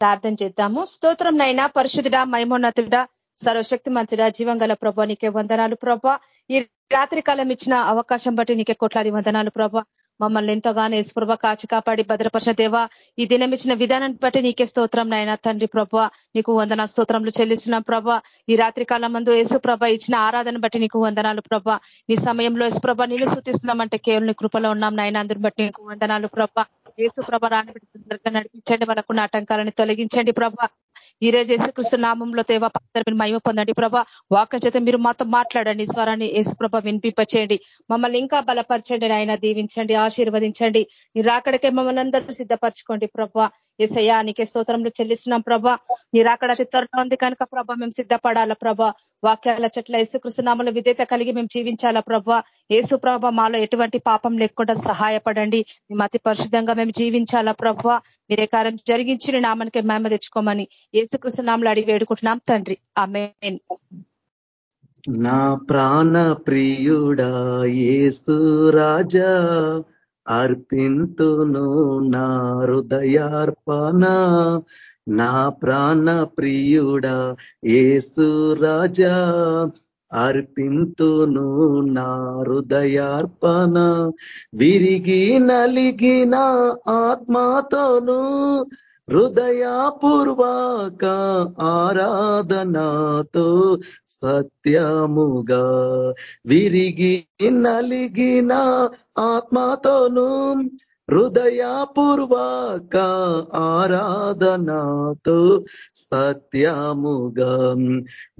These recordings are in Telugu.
ప్రార్థన చేద్దాము. స్తోత్రం నైనా పరిశుద్ధుడా మైమోన్నతుడా సర్వశక్తి మంతుడ జీవంగల ప్రభా నీకే వందనాలు ప్రభా. ఈ రాత్రి కాలం ఇచ్చిన అవకాశం బట్టి నీకే కోట్లాది వందనాలు ప్రభా. మమ్మల్ని ఎంతగానో యేసుప్రభ కాచి కాపాడి భద్రపరిచిన దేవా ఈ దినం ఇచ్చిన విధానాన్ని బట్టి నీకే స్తోత్రం నాయన తండ్రి ప్రభ. నీకు వందన స్తోత్రంలో చెల్లిస్తున్నాం ప్రభ. ఈ రాత్రి కాలం మందు యేసుప్రభ ఇచ్చిన ఆరాధన బట్టి నీకు వందనాలు ప్రభ. నీ సమయంలో యేసుప్రభ నీళ్ళు సూచిస్తున్నామంటే కేవలం కృపలో ఉన్నాం నాయన. అందరిని బట్టి నీకు వందనాలు ప్రభ. యేసు ప్రభ రాని నడిపించండి. వాళ్ళకున్న ఆటంకాలను తొలగించండి ప్రభ. ఈ రోజు యేసుకృష్ణ నామంలో తేవ మీరు మహిమ పొందండి. ప్రభా వాక చేత మీరు మాతో మాట్లాడండి. స్వరాన్ని యేసుప్రభ వినిపింపచేయండి. మమ్మల్ని ఇంకా బలపరచండి ఆయన దీవించండి ఆశీర్వదించండి. మీరు రాకడకే మమ్మల్ని అందరూ సిద్ధపరచుకోండి ప్రభా. ఏసయ్యా నీకే స్తోత్రంలో చెల్లిస్తున్నాం ప్రభా. నీ రాకడ అతి త్వరలో ఉంది కనుక ప్రభా మేము సిద్ధపడాలా ప్రభా. వాక్యాల చెట్ల యేసుకృష్ణనామల విధేత కలిగి మేము జీవించాలా ప్రభా. యేసు ప్రభ మాలో ఎటువంటి పాపం లేకుండా సహాయపడండి. మేము అతి పరిశుద్ధంగా మేము జీవించాలా ప్రభా. మీరే కార్యం జరిగించి నామానికి మేమ తెచ్చుకోమని ఏసుకృష్ణనామలు అడిగి వేడుకుంటున్నాం. తండ్రి ఆమె నా ప్రాణ ప్రియుడా ఏసు రాజా అర్పింతును నా హృదయార్పణ. నా ప్రాణ ప్రియుడా ఏసు రాజా అర్పింతును నా హృదయార్పణ. విరిగి నలిగిన ఆత్మాతోను హృదయపూర్వక ఆరాధనాతో సత్యముగా విరిగి నలిగిన ఆత్మతోను హృదయపూర్వక ఆరాధనాతో సత్యముగా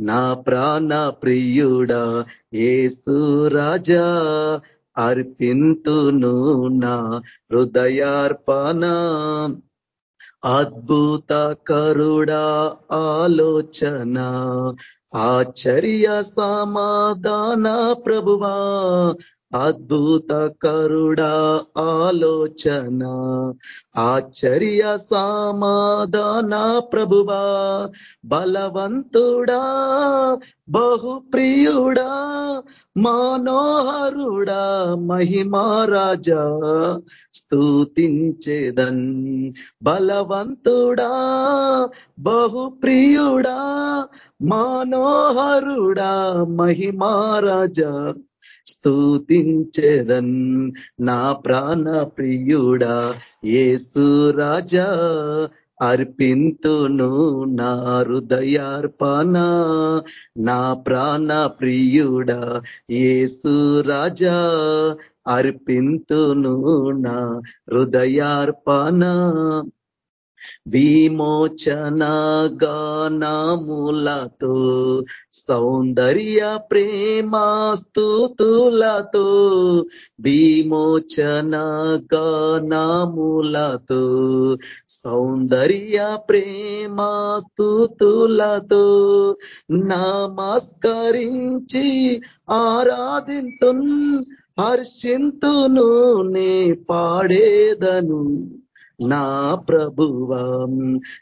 నా ప్రాణ ప్రియుడా ఏసు రాజా అర్పింతును నా హృదయార్పణ. అద్భుత కరుడా ఆలోచన ఆశ్చర్య సమాధాన ప్రభువా అద్భుత కరుడా ఆలోచన ఆశ్చర్య సమాధాన ప్రభువా బలవంతుడా బహుప్రియుడా మనోహరుడా మహిమారాజా స్థూతించేదన్ బలవంతుడా బహుప్రియుడా మనోహరుడా మహిమారాజా స్థూతించేదన్ నా ప్రాణ ప్రియుడా ఏసు రాజా అర్పింతును నా హృదయార్పణ. నా ప్రాణ ప్రియుడా ఏసు రాజా అర్పింతును నా హృదయార్పణ. విమోచన గానములతో సౌందర్య ప్రేమాస్తుతులతో విమోచన గానములతో సౌందర్య ప్రేమాస్తుతులతో నమస్కరించి ఆరాధింతున్ హర్షింతును నే పాడేదను. నా ప్రభువా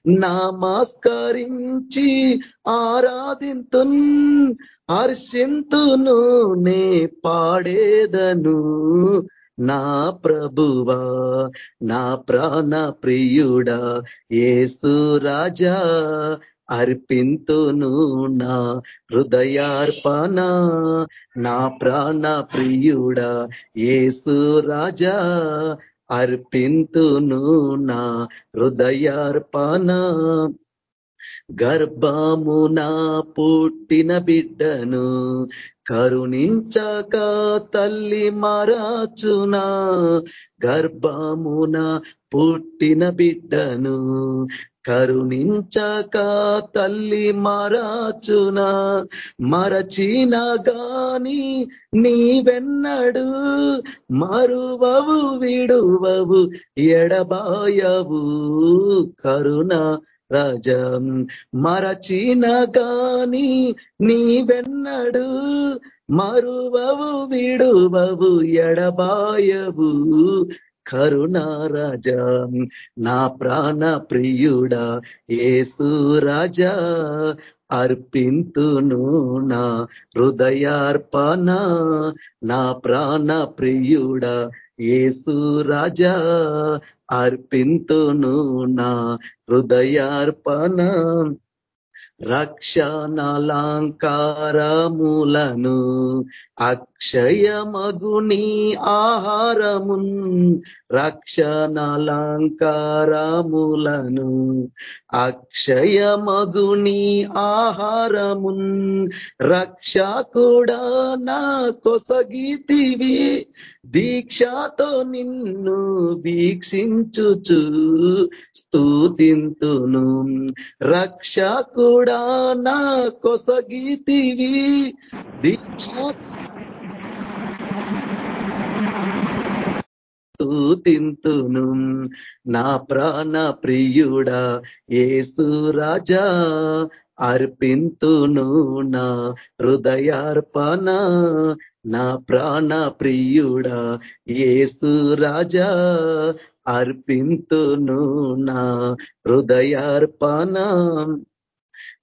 నమస్కరించి ఆరాధింతు హర్షింతును నే పాడేదను. నా ప్రభువా నా ప్రాణ ప్రియుడా ఏసు రాజా అర్పింతును నా హృదయార్పణ. నా ప్రాణ ప్రియుడా ఏసు రాజా అర్పింతును నా హృదయార్పణ. గర్భమున పుట్టిన బిడ్డను కరుణించక తల్లి మరాచునా గర్భమున పుట్టిన బిడ్డను కరుణించక తల్లి మరాచున మరచిన గాని నీవెన్నడు మరువవు విడువవు ఎడబాయవు కరుణ రాజం మరచిన గాని నీవెన్నడు మరువవు విడువవు ఎడబాయవు. కరుణారాజా నా ప్రాణ ప్రియుడా ఏసు రాజా అర్పింతును నా హృదయార్పణ నా ప్రాణ ప్రియుడా. ఏసు రాజా అర్పింతును నా హృదయార్పణ. రక్షణాలంకారములను క్షయమగుని ఆహారమున్ రక్షణలంకారములను. అక్షయమగుని ఆహారమున్ రక్షకుడా నా కొసగితివి. దీక్షతో నిన్ను వీక్షించుచు స్థూతింతును రక్షకుడా నా కొసగితివి. దీక్ష స్థుతింతును నా ప్రాణ ప్రియుడా ఏసు రాజా అర్పింతును నా హృదయార్పణ. నా ప్రాణ ప్రియుడా ఏసు రాజా అర్పింతును నా హృదయార్పణ.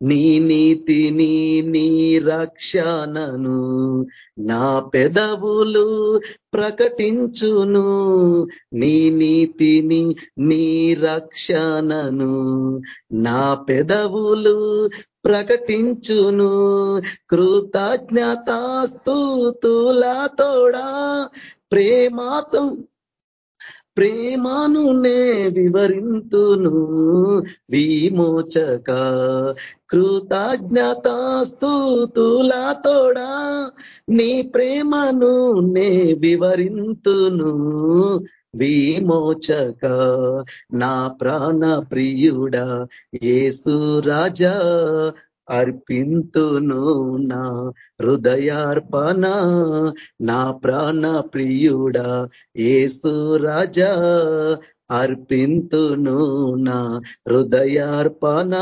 నీ నీతిని నీ రక్షణను నా పెదవులు ప్రకటించును. నీ నీతిని నీ రక్షణను నా పెదవులు ప్రకటించును. కృతజ్ఞతాస్తుతులతోడా ప్రేమాతో ప్రేమను నే వివరింతును విమోచక కృతజ్ఞతాస్తుతులతోడా నీ ప్రేమను నే వివరింతును విమోచక నా ప్రాణ ప్రియుడా ఏసు రాజా. అర్పింతును నా హృదయార్పణ నా ప్రాణ ప్రియుడా ఏసు రాజా. అర్పింతును నా హృదయార్పణ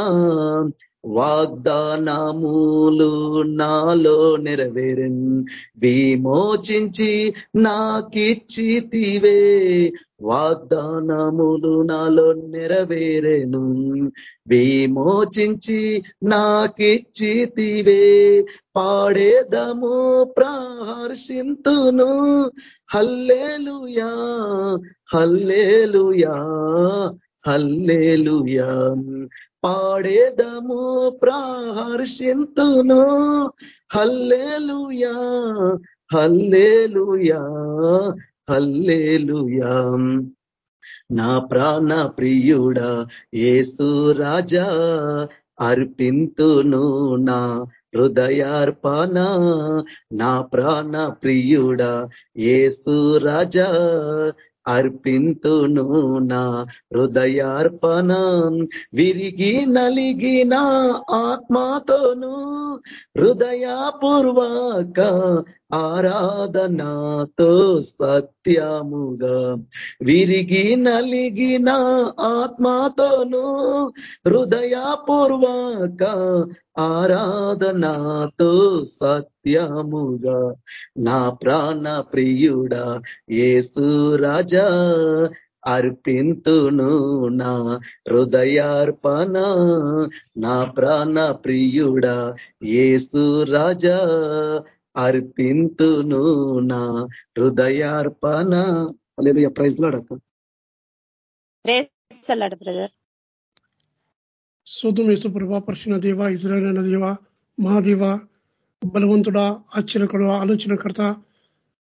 వాగ్దానములు నాలో నెరవేరన్. విమోచించి నాకిచ్చితివే. వాగ్దానములు నాలో నెరవేరెను. విమోచించి నాకిచ్చితివే. పాడేదము ప్రాహర్షింతును. Hallelujah hallelujah. హల్లేలుయా. పాడేదము ప్రాహర్షింతును. Hallelujah hallelujah hallelujah. నా ప్రాణ ప్రియుడా ఏసు రాజా అర్పింతును నా హృదయార్పణ. నా ప్రాణ ప్రియుడా ఏసు రాజా అర్పింతును నా హృదయార్పణ. విరిగి నలిగిన ఆత్మతోను హృదయపూర్వక ఆరాధనాతో సత్యముగా విరిగి నలిగిన ఆత్మతోను హృదయపూర్వక ఆరాధనాతో సత్యముగా నా ప్రాణ ప్రియుడా ఏసు రాజా అర్పింతును నా హృదయార్పణ నా ప్రాణ ప్రియుడా ఏసు రాజా అర్పింతును నా హృదయార్పణ. ప్రైజ్ లాడక బ్రదర్ శోధం యేసుప్రభ పరిశున దేవ ఇజ్రాయల్ అన్న దేవ మహాదేవ బలవంతుడా ఆశ్చర్యకుడు ఆలోచనకర్త.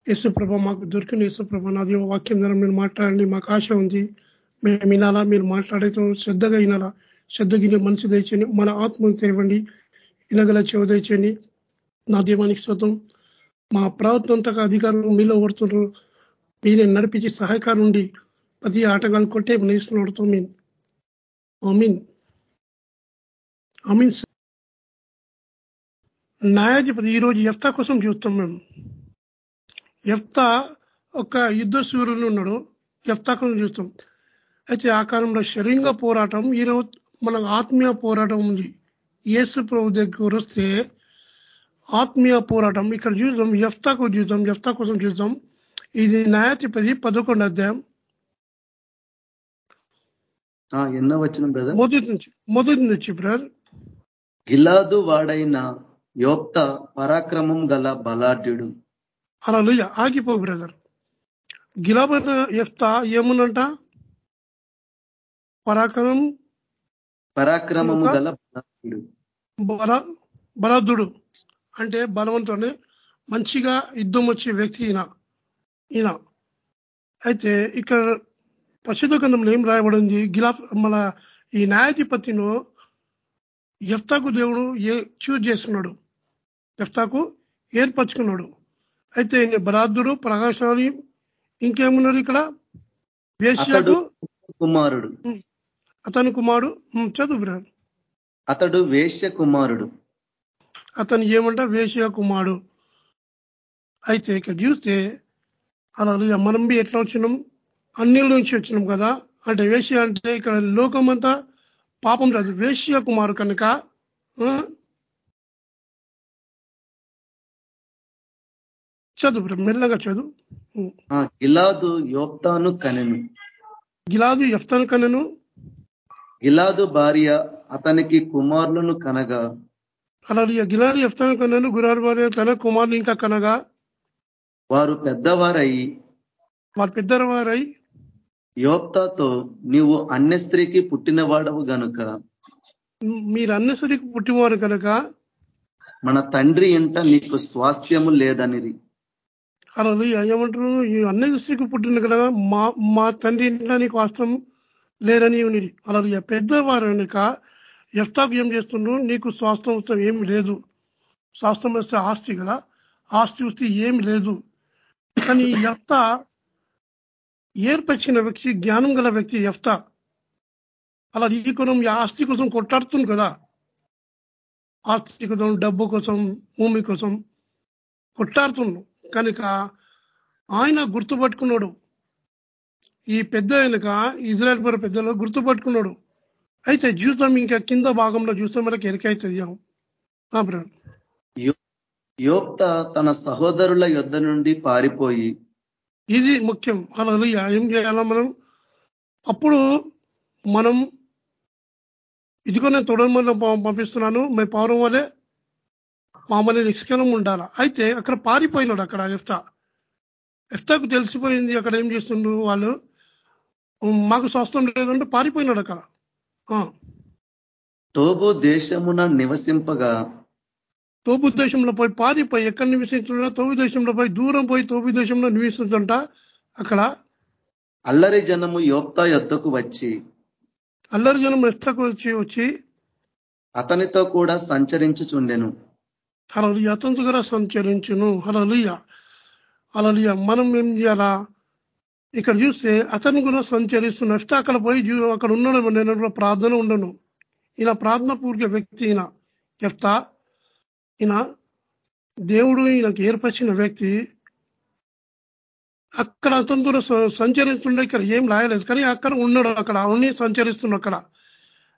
యేసుప్రభ మాకు దొరికిన యేసుప్రభ నా దేవ వాక్యం ద్వారా మీరు మాట్లాడండి. మాకు ఆశ ఉంది. మేము వినాలా మీరు మాట్లాడేతో శ్రద్ధగా వినాలా. శ్రద్ధగిన మనసు దయచేయండి. మన ఆత్మను తెరవండి. ఇనగల చెవ దయచేయండి. నా దీవానికి శోతం మా ప్రవర్తన అంతగా అధికారులు మీలో ఓడుతున్నారు మీరే నడిపించి సహకారం ఉండి ప్రతి ఆటగాళ్ళు కొట్టే నేస్తున్నాడుతో మీన్. మీన్ అమీన్ న్యాయాధిపతి ఈరోజు ఎఫ్తా కోసం చూస్తాం మేము. ఎఫ్తా ఒక యుద్ధ సూర్యులు ఉన్నాడు. ఎఫ్తా కోసం చూస్తాం. అయితే ఆ కాలంలో శరీరంగా పోరాటం ఈరోజు మన ఆత్మీయ పోరాటం ఉంది. ఏసు ప్రభు దగ్గర వస్తే ఆత్మీయ పోరాటం. ఇక్కడ చూద్దాం ఎఫ్తాకు చూద్దాం ఎఫ్తా కోసం చూద్దాం. ఇది న్యాయాధిపతి పదకొండు అధ్యాయం. ఎన్నో వచ్చిన బ్రదర్ మొదటి నుంచి మొదటి నుంచి బ్రదర్ గిలాదు వాడైన యోక్త పరాక్రమం గల బలాఢ్యుడు. అలా ఆగిపో బ్రదర్ గిలాబైన ఎఫ్తా ఏముందంట? పరాక్రమం? పరాక్రమము? గల బలాఢ్యుడు. బల బలదుడు అంటే బలవంతుడే మంచిగా యుద్ధం వచ్చే వ్యక్తి ఈయన. ఈయన. అయితే ఇక్కడ పరిశుద్ధ గ్రంథంలో ఏం రాయబడింది? గిలా మన ఈ న్యాయాధిపతిను ఎఫ్తాకు దేవుడు ఏ చూజ్ చేసుకున్నాడు ఎఫ్తాకు ఏర్పరచుకున్నాడు. అయితే ఈయన బలాదుడు ప్రకాశాలి ఇంకేమున్నాడు ఇక్కడ? వేశ్యకు కుమారుడు. అతని కుమారుడు చదువు. అతడు వేశ్య కుమారుడు. అతను ఏమంట? వేషయ కుమారుడు. అయితే ఇక్కడ చూస్తే అలా మనం బి ఎట్లా వచ్చినాం? అన్నిల నుంచి వచ్చినాం కదా? అంటే వేషయ అంటే ఇక్కడ లోకమంతా పాపం రాదు. వేషయ కుమారు కనుక చదువు మెల్లగా చదువు. గిలాదు యోప్తాను కనెను. గిలాదు ఎఫ్తను కనను. గిలాదు భార్య అతనికి కుమారులను కనగా అలా గిలాదు ఎఫ్తను కనను గురారు వారి తన కుమారుని ఇంకా కనగా. వారు పెద్దవారై వారు పెద్దవారై యోప్తాతో నీవు అన్య స్త్రీకి పుట్టినవాడవు గనుక. మీరు అన్నసరికి పుట్టివారు కనుక మన తండ్రి ఇంట నీకు స్వాస్థ్యము లేదనిది అలా ఏమంటారు ఈ అన్నయ్య స్త్రీకి పుట్టిన కదా మా మా తండ్రి ఇంట్లో నీకు వాస్తవం లేరని ఉన్నది అలా పెద్దవారు కనుక ఎఫ్తాకు ఏం చేస్తున్నావు నీకు స్వాస్థ్యం వస్తే ఏమి లేదు. స్వాస్థ్యం వస్తే ఆస్తి కదా. ఆస్తి వస్తే ఏమి లేదు. కానీ ఈ ఎఫ్త ఏర్పరిచిన వ్యక్తి జ్ఞానం గల వ్యక్తి ఎఫ్త అలా ఈ కొనం ఈ ఆస్తి కోసం కొట్లాడుతుంది కదా. ఆస్తి కోసం డబ్బు కోసం భూమి కోసం కొట్లాడుతున్నాడు కనుక ఆయన గుర్తుపట్టుకున్నాడు. ఈ పెద్ద ఆయనక ఇజ్రాయల్ పర పెద్దలో గుర్తుపట్టుకున్నాడు. అయితే జీవితం ఇంకా కింద భాగంలో చూస్తే మనకి ఎరికైతుంది యోప్త తన సహోదరుల యొద్ద నుండి పారిపోయి ఇది ముఖ్యం. అలా ఏం చేయాలా మనం? అప్పుడు మనం ఇదిగో నేను తొడమల్లో పంపిస్తున్నాను. మీ పౌరం వలె మామూలు నిష్కలం ఉండాల? అయితే అక్కడ పారిపోయినాడు అక్కడ ఎఫ్తా. ఎఫ్తాకు తెలిసిపోయింది అక్కడ ఏం చేస్తుండ్రు వాళ్ళు? మాకు స్వస్థం లేదంటే పారిపోయినాడు అక్కడ. టోబు దేశమున నివసింపగా తోపు దేశంలో పోయి పారిపోయి ఎక్కడ నివసిస్తుంటా తోపు దేశంలో పోయి దూరం పోయి తోపు దేశంలో నివసిస్తుంట అక్కడ అల్లరి జనము యోప్తా యొద్దకు వచ్చి అల్లరి జనం ఎఫ్తాకు వచ్చి వచ్చి అతనితో కూడా సంచరించుచుండెను. హలలియ అతనితో కూడా సంచరించును. హలలియ హలలియ మనం ఏం చేయాలా? ఇక్కడ చూస్తే అతను కూడా సంచరిస్తున్న అక్కడ పోయి అక్కడ ఉండడం నేను కూడా ప్రార్థన ఉండను. ఈయన ప్రార్థన పూర్వక వ్యక్తి ఈయన. చెప్తా ఈయన దేవుడు ఈయనకు ఏర్పరిచిన వ్యక్తి. అక్కడ అతనితో స- సంచరిస్తుండే ఇక్కడ ఏం లాయలేదు కానీ అక్కడ ఉన్నాడు అక్కడ అవన్నీ సంచరిస్తున్నాడు అక్కడ.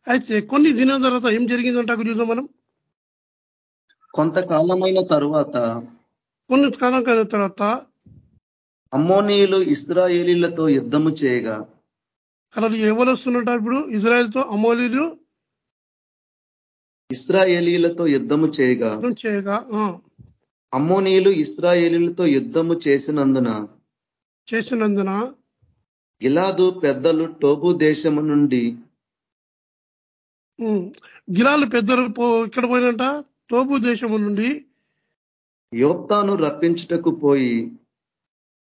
అయితే కొన్ని దినాల తర్వాత ఏం జరిగిందంటే అక్కడ చూసాం మనం. కొంతకాలమైన తరువాత కొన్ని కాలం కలిగిన తర్వాత అమ్మోనీయులు ఇస్రాయేలీలతో యుద్ధము చేయగా అలా ఎవరు వస్తున్నట్టు ఇప్పుడు ఇజ్రాయెల్తో అమోలీలు ఇస్రాయేలీలతో యుద్ధము చేయగా చేయగా అమ్మోనీయులు ఇస్రాయేలీలతో యుద్ధము చేసినందున చేసినందున గిలాదు పెద్దలు టోబు దేశము నుండి గిలాలు పెద్దలు ఇక్కడ పోయినంట? తోబు దేశము నుండి యోప్తాను రప్పించుటకు పోయి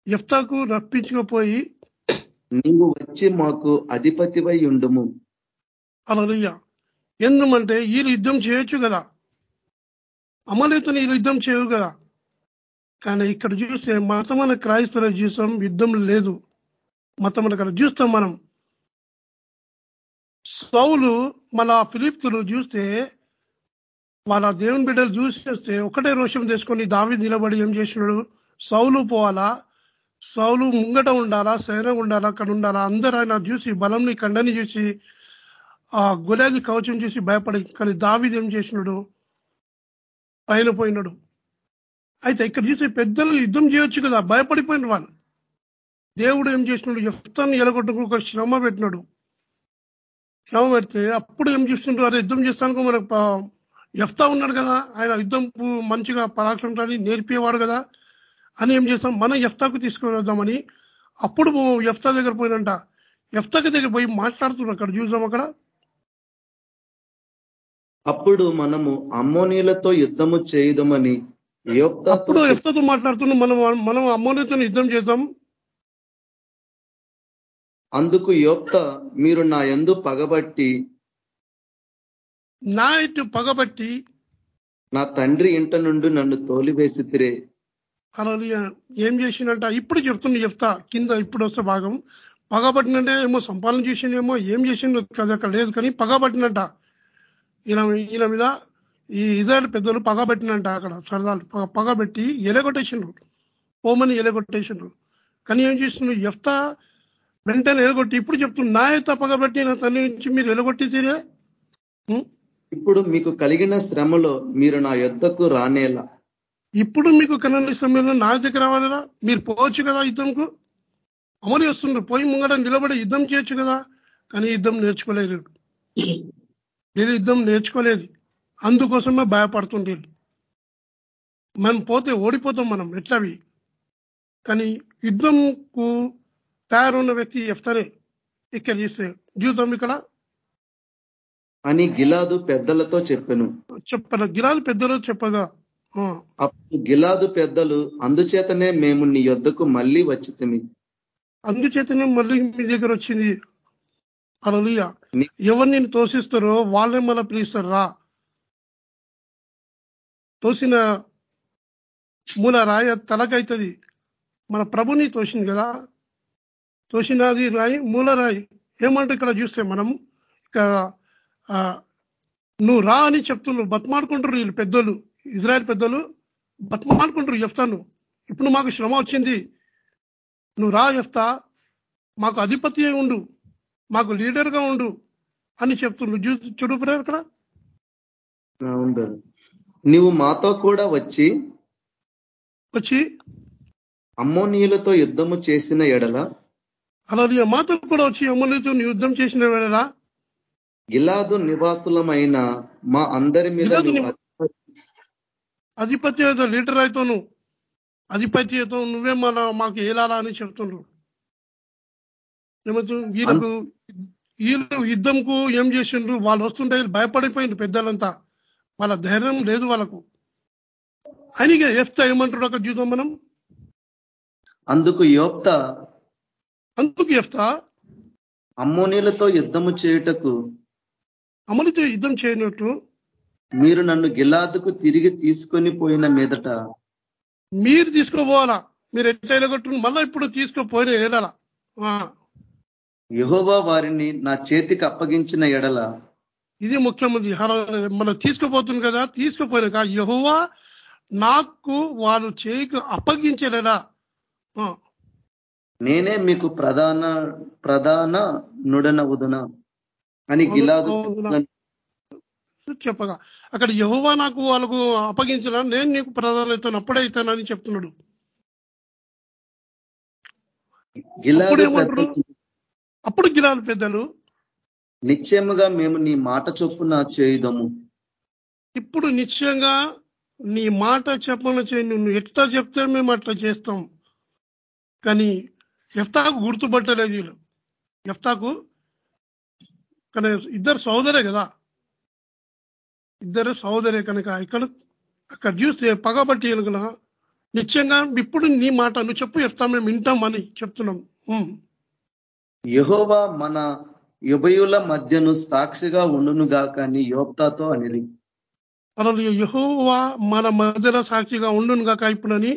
ఎఫ్తాకు రప్పించుకుపోయి నీవు వచ్చి మాకు అధిపతివై ఉండుము. అలలుయ్య. ఎందుమంటే వీళ్ళు యుద్ధం చేయొచ్చు కదా. అమలేతో వీళ్ళు యుద్ధం చేయవు కదా. కానీ ఇక్కడ చూస్తే మతమైన క్రైస్తవ జీవితం యుద్ధం లేదు. మతం అక్కడ చూస్తాం మనం సౌలు మళ్ళా ఫిలిప్తులు చూస్తే వాళ్ళ దేవుని బిడ్డలు చూసేస్తే ఒకటే రోషం తీసుకొని దావి నిలబడి ఏం చేసినాడు సౌలు పోవాలా? సౌలు ముంగట ఉండాలా సైన ఉండాలా అక్కడ ఉండాలా? అందరూ ఆయన చూసి బలంని కండని చూసి ఆ గులాది కవచం చూసి భయపడి కానీ దావిది ఏం చేసినాడు? పైన పోయినాడు. అయితే ఇక్కడ చూసే పెద్దలు యుద్ధం చేయొచ్చు కదా భయపడిపోయిన వాళ్ళు. దేవుడు ఏం చేసినాడు? ఎఫ్తాన్ని ఎలగొట్టుకు ఒక శ్రమ పెట్టినాడు. శ్రమ పెడితే అప్పుడు ఏం చూస్తుంటారు అరే యుద్ధం చేస్తానుకో మనకు ఎఫ్తా ఉన్నాడు కదా ఆయన యుద్ధం మంచిగా పరాక్రమాన్ని నేర్పేవాడు కదా. అని ఏం చేస్తాం? మనం ఎఫ్తాకు తీసుకువద్దామని అప్పుడు ఎఫ్తా దగ్గర పోయినంట. ఎఫ్తాకి దగ్గర పోయి మాట్లాడుతున్నాడు అక్కడ చూసాం అక్కడ? అప్పుడు మనము అమ్మోనీలతో యుద్ధము చేయుదమని అప్పుడు ఎఫ్తాతో మాట్లాడుతున్నాం మనం మనం అమ్మోనితో యుద్ధం చేద్దాం. అందుకు యోప్త మీరు నా యందు పగబట్టి నా ఇటు పగబట్టి నా తండ్రి ఇంట నుండి నన్ను తోలివేసితిరే. అలా ఏం చేసిందంట ఇప్పుడు చెప్తున్నా చెప్తా. కింద ఇప్పుడు వస్తే భాగం. పగబట్టినంటే ఏమో సంపాదన చేసిండేమో ఏం చేసిండు కదా అక్కడ లేదు కానీ పగబట్టినంట. ఈయన ఈయన మీద ఈ ఇజ్రాయల్ పెద్దలు పగబట్టినంట అక్కడ సరదాలు. పగ- పగబెట్టి ఎలగొట్టేసిండ్రు. ఓమని ఎలగొట్టేసిండ్రు. కానీ ఏం చేసిండు? ఎఫ్తా వెంటనే ఎలగొట్టి ఇప్పుడు చెప్తున్నా నా ఎత్త పగబెట్టి నా తల్లి నుంచి మీరు ఎలగొట్టి తీరే. ఇప్పుడు మీకు కలిగిన శ్రమలో మీరు నా యొద్దకు రానేలా. ఇప్పుడు మీకు కన్నా సమయంలో నా దగ్గర రావాలిరా? మీరు పోవచ్చు కదా యుద్ధంకు? అమలు చేస్తుండ్రు. పోయి ముంగట నిలబడి యుద్ధం చేయొచ్చు కదా? కానీ యుద్ధం నేర్చుకోలేదు. వీళ్ళు యుద్ధం నేర్చుకోలేదు. అందుకోసమే భయపడుతుండే మనం పోతే ఓడిపోతాం మనం ఎట్లవి? కానీ యుద్ధంకు తయారున్న వ్యక్తి ఎఫ్తనే ఇక్కడ చేస్తే జీవితం ఇక్కడ? అని గిలాదు పెద్దలతో చెప్పెను. చెప్పన గిరాలు పెద్దలు చెప్పగా అప్పుడు గిలాదు పెద్దలు అందుచేతనే మేము నీ యొద్దకు మళ్ళీ వచ్చితిమి. అందుచేతనే మళ్ళీ మీ దగ్గర వచ్చింది. అలలియ ఎవరు నేను తోసిస్తారో వాళ్ళే మళ్ళీ పిలుస్తారు రా. తోసిన మూల రాయి అది తలకైతుంది. మన ప్రభుని తోసింది కదా. తోసినది రాయి మూల రాయి. ఏమంటే ఇక్కడ చూస్తే మనం? ఇక్కడ ఆ, నువ్వు రా అని చెప్తున్నారు. బతిమాడుకుంటారు వీళ్ళు పెద్దలు ఇజ్రాయెల్ పెద్దలు బతిమాడుకుంటారు చెప్తాను ఇప్పుడు మాకు శ్రమ వచ్చింది. నువ్వు రా చెప్తా మాకు అధిపతి ఉండు. మాకు లీడర్గా ఉండు అని చెప్తుండ్రు చూడు బ్రదర్ ఇక్కడ అవును brother. నీవు మాతో కూడా వచ్చి వచ్చి అమ్మోనీయులతో యుద్ధము చేసిన ఎడల అలాగే మాతో కూడా వచ్చి అమలుతో యుద్ధం చేసిన వేళ గిలాదు నివాసులమైన మా అందరి మీద నువ్వు అధిపత్యత లీడర్ అవుతాను అధిపత్యతో నువ్వే మన మాకు ఏలాలా అని చెప్తుండ్రు. ఏమవుతు వీళ్ళకు వీళ్ళు యుద్ధంకు ఏం చేసిండ్రు? వాళ్ళు వస్తుంటే వీళ్ళు భయపడిపోయిండ్రు పెద్దలంతా. వాళ్ళ ధైర్యం లేదు వాళ్ళకు. ఆయనకి ఎఫ్తా ఏమంటాడు అక్కడ చూద్దాం మనం? అందుకు యోప్త అందుకు ఎఫ్తా అమ్మోనీలతో యుద్ధము చేయుటకు అమలుతో యుద్ధం చేయనట్టు? మీరు నన్ను గిలాదుకు తిరిగి తీసుకొని పోయిన మీదట మీరు తీసుకోపోవాలా? మీరు ఎట్లా కొట్టు మళ్ళీ ఇప్పుడు తీసుకోపోయిన ఏడాల యెహోవా వారిని నా చేతికి అప్పగించిన ఎడల. ఇది ముఖ్యమంది. మనం తీసుకుపోతుంది కదా? తీసుకుపోయినాక యహోవా నాకు వాళ్ళు చేయికి అప్పగించలేదా నేనే మీకు ప్రధాన ప్రధాన నుడనవుదున అని గిలాదు. చెప్పగా. అక్కడ యహోవా నాకు వాళ్ళకు అప్పగించిన నేను నీకు ప్రధానత అప్పుడే అవుతానని చెప్తున్నాడు. గిలాదు అప్పుడేమంటారు? అప్పుడు గిరాలు పెద్దలు నిశ్చయముగా మేము నీ మాట చొప్పున చేయుదము. ఇప్పుడు నిశ్చయంగా నీ మాట చెప్పను చేయి నువ్వు ఎట్లా చెప్తే మేము అట్లా చేస్తాం. కానీ ఎఫ్తాకు గుర్తుపట్టలేదు వీళ్ళు. ఎఫ్తాకు కానీ ఇద్దరు సోదరే కదా. ఇద్దరు సోదరే కనుక ఇక్కడ అక్కడ చూస్తే పగబట్టి ఎలుగుల నిశ్చయంగా ఇప్పుడు నీ మాట నువ్వు చెప్పు ఎఫ్తా మేము వింటామని చెప్తున్నాం. యెహోవా మన ఉభయుల మధ్యను సాక్షిగా ఉండునుగాక అని యోప్తాతో అనిరి. అలా యహోవా మన మధ్యలో సాక్షిగా ఉండును కాక ఇప్పుడని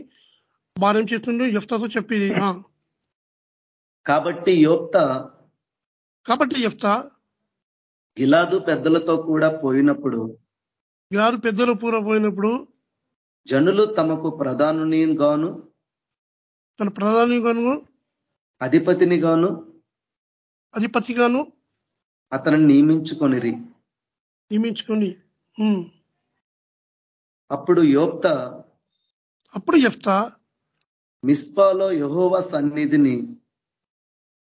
వారేం చేస్తుండ్రు ఎఫ్తాతో చెప్పి ఆ. కాబట్టి యోప్త కాబట్టి చెప్తా గిలాదు పెద్దలతో కూడా పోయినప్పుడు గారు పెద్దలు పూర పోయినప్పుడు జనులు తమకు ప్రధానుని గాను తన ప్రధాని గాను అధిపతిని గాను అధిపతిగాను అతను నియమించుకొనిరి. నియమించుకొని. అప్పుడు యోప్త అప్పుడు చెప్తా మిస్పాలో యెహోవా సన్నిధిని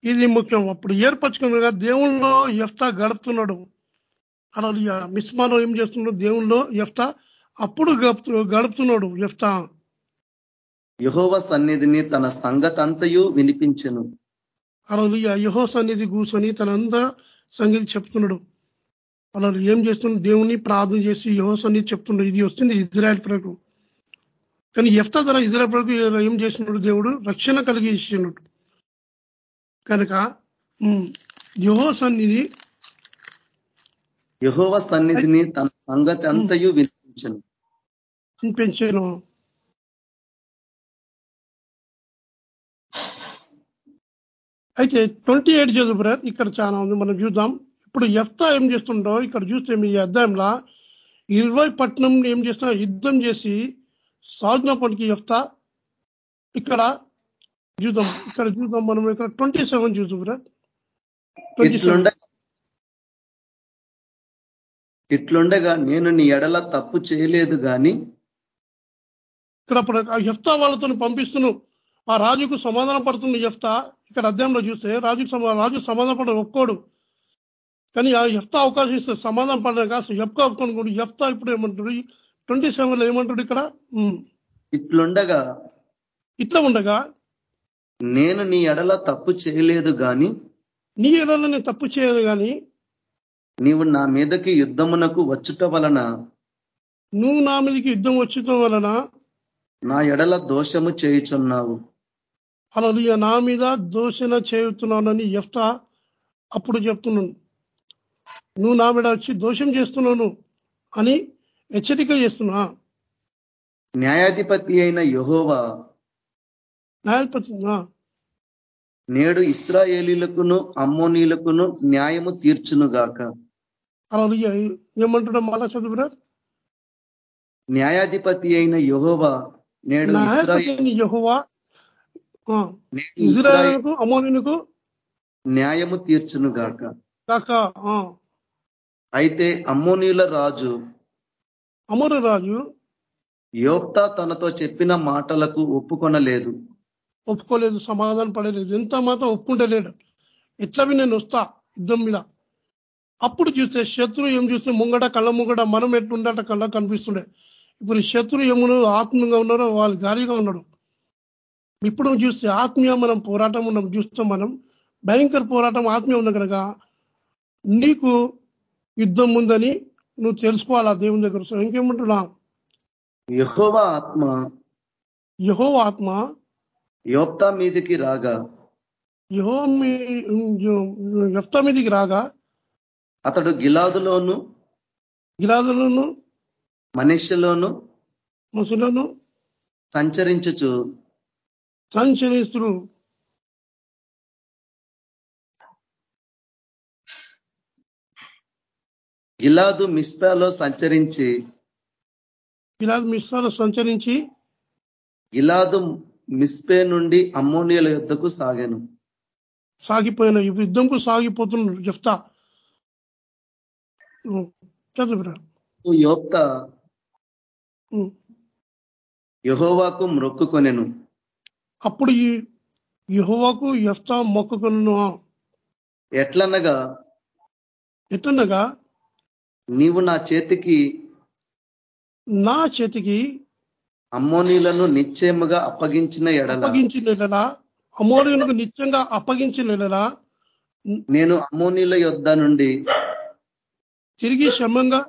ఇది ముఖ్యం. అప్పుడు ఏర్పరచుకున్న దేవుల్లో ఎఫ్తా గడుపుతున్నాడు. అలా మిస్మాలో ఏం చేస్తున్నాడు దేవుల్లో ఎఫ్తా అప్పుడు గడుపుతు- గడుపుతున్నాడు ఎఫ్తా యహోవ సన్నిధిని తన సంగతంతయు వినిపించెను. అలా యహో సన్నిధి కూర్చొని తనంతా సంగతి చెప్తున్నాడు. అలా ఏం చేస్తున్నాడు దేవుని ప్రార్థన చేసి యహో సన్నిధి చెప్తున్నాడు. ఇది వస్తుంది ఇజ్రాయల్ ప్రజలకు. కానీ ఎఫ్తా ధర ఇజ్రాయల్ ప్రజలకు ఏం చేసినాడు దేవుడు? రక్షణ కలిగేసినాడు కనుక ఉమ్, యెహోవా సన్నిధి యహోవ సన్నిధిని తన సంగతి అంతయు వినిపించను. పెంచాను అయితే ట్వంటీ ఎయిట్ చదువు ఇక్కడ చాలా ఉంది. మనం చూద్దాం. ఇప్పుడు ఎఫ్తా ఏం చేస్తుండో ఇక్కడ చూస్తే మీ అధ్యాయంలో ఇరవై పట్నం ఏం చేస్తున్నా యుద్ధం చేసి సాగినప్పటికీ ఎఫ్తా ఇక్కడ చూద్దాం. ఇక్కడ చూద్దాం మనం. ఇక్కడ ట్వంటీ సెవెన్ చూద్దాం ట్వంటీ ఇట్లుండగా నేను నీ ఎడల తప్పు చేయలేదు గాని ఇక్కడ అప్పుడు ఆ యెఫ్తా వాళ్ళతో పంపిస్తున్నావు ఆ రాజుకు సమాధానం పడుతున్న యెఫ్తా ఇక్కడ అధ్యాయంలో చూస్తే రాజుకు రాజు సమాధానం పడ ఒక్కోడు. కానీ ఆ యెఫ్తా అవకాశం ఇస్తే సమాధానం పడలేక అసలు యెఫ్తా ఒప్పుకొని కూడా యెఫ్తా ఇప్పుడు ఏమంటాడు? ట్వంటీ సెవెన్లో ఏమంటాడు ఇక్కడ. ఇట్లుండగా ఇట్లా ఉండగా నేను నీ ఎడల తప్పు చేయలేదు గాని నీ ఎడల నేను తప్పు చేయను కానీ నీవు నా మీదకి యుద్ధమునకు వచ్చుట వలన నువ్వు నా మీదకి యుద్ధం వచ్చటం వలన నా ఎడల దోషము చేయుచున్నావు. అలా నా మీద దోషణ చేయుతున్నానని యెఫ్తా అప్పుడు చెప్తున్నాను. నువ్వు నా మీద వచ్చి దోషం చేస్తున్నాను అని హెచ్చరిక చేస్తున్నా. న్యాయాధిపతి అయిన యహోవా న్యాయపతి ఆ, నేడు ఇస్రాయేలీలకును అమ్మోనీలకును న్యాయము తీర్చునుగాక. అలా ఏమంటాడో మళ్ళా చదువురా? న్యాయాధిపతి అయిన యహోవా నేడు అయిన యెహోవా ఇజ్రాయేలుకు అమోనులకు న్యాయము తీర్చునుగాక కాక ఆ, అయితే అమ్మోనీల రాజు అమరు రాజు యోప్తా తనతో చెప్పిన మాటలకు ఒప్పుకొనలేదు. ఒప్పుకోలేదు సమాధానం పడలేదు ఎంత మాత్రం ఒప్పుకుంటలేడు. ఎట్లవి నేను వస్తా యుద్ధం మీద. అప్పుడు చూస్తే శత్రు ఏం చూస్తే ముంగట కళ్ళ ముంగట మనం ఎట్లుండట కళ్ళ కనిపిస్తుండే. ఇప్పుడు శత్రు ఏమును ఆత్మీయంగా ఉన్నారో వాళ్ళు గాలిగా ఉన్నాడు. ఇప్పుడు చూస్తే ఆత్మీయ మనం పోరాటం ఉన్నాం చూస్తాం మనం భయంకర పోరాటం ఆత్మీయ ఉన్న కనుక నీకు యుద్ధం ఉందని నువ్వు తెలుసుకోవాలా దేవుని దగ్గర? సో ఇంకేమంటున్నా? యహోవా ఆత్మ. యహో ఆత్మ. యోప్తా మీదికి రాగా. యహో మీ మీదికి రాగా అతడు గిలాదులోను గిరాదులను మనిషిలోను ముసలను సంచరించుచు. సంచరిస్తులు గిలాదు మిస్పాలో సంచరించి గిలాదు మిశ్రాలు సంచరించి గిలాదు మిస్పే నుండి అమ్మోనియల యుద్ధకు సాగాను. సాగిపోయిన యుద్ధంకు సాగిపోతున్నాడు చెప్తా చదువురా యోప్త యహోవాకు మ్రొక్కుకొనెను అప్పుడు ఈ యహోవాకు ఎఫ్తా మొక్కుకును ఎట్లనగా? ఎట్లనగా? నీవు నా చేతికి నా చేతికి అమ్మోనీలను నిశ్చయముగా అప్పగించిన ఎడల. అప్పగించిన అమోడియునికి నిత్యంగా అప్పగించిన నేను అమ్మోనీల యొద్ద నుండి తిరిగి క్షమంగా?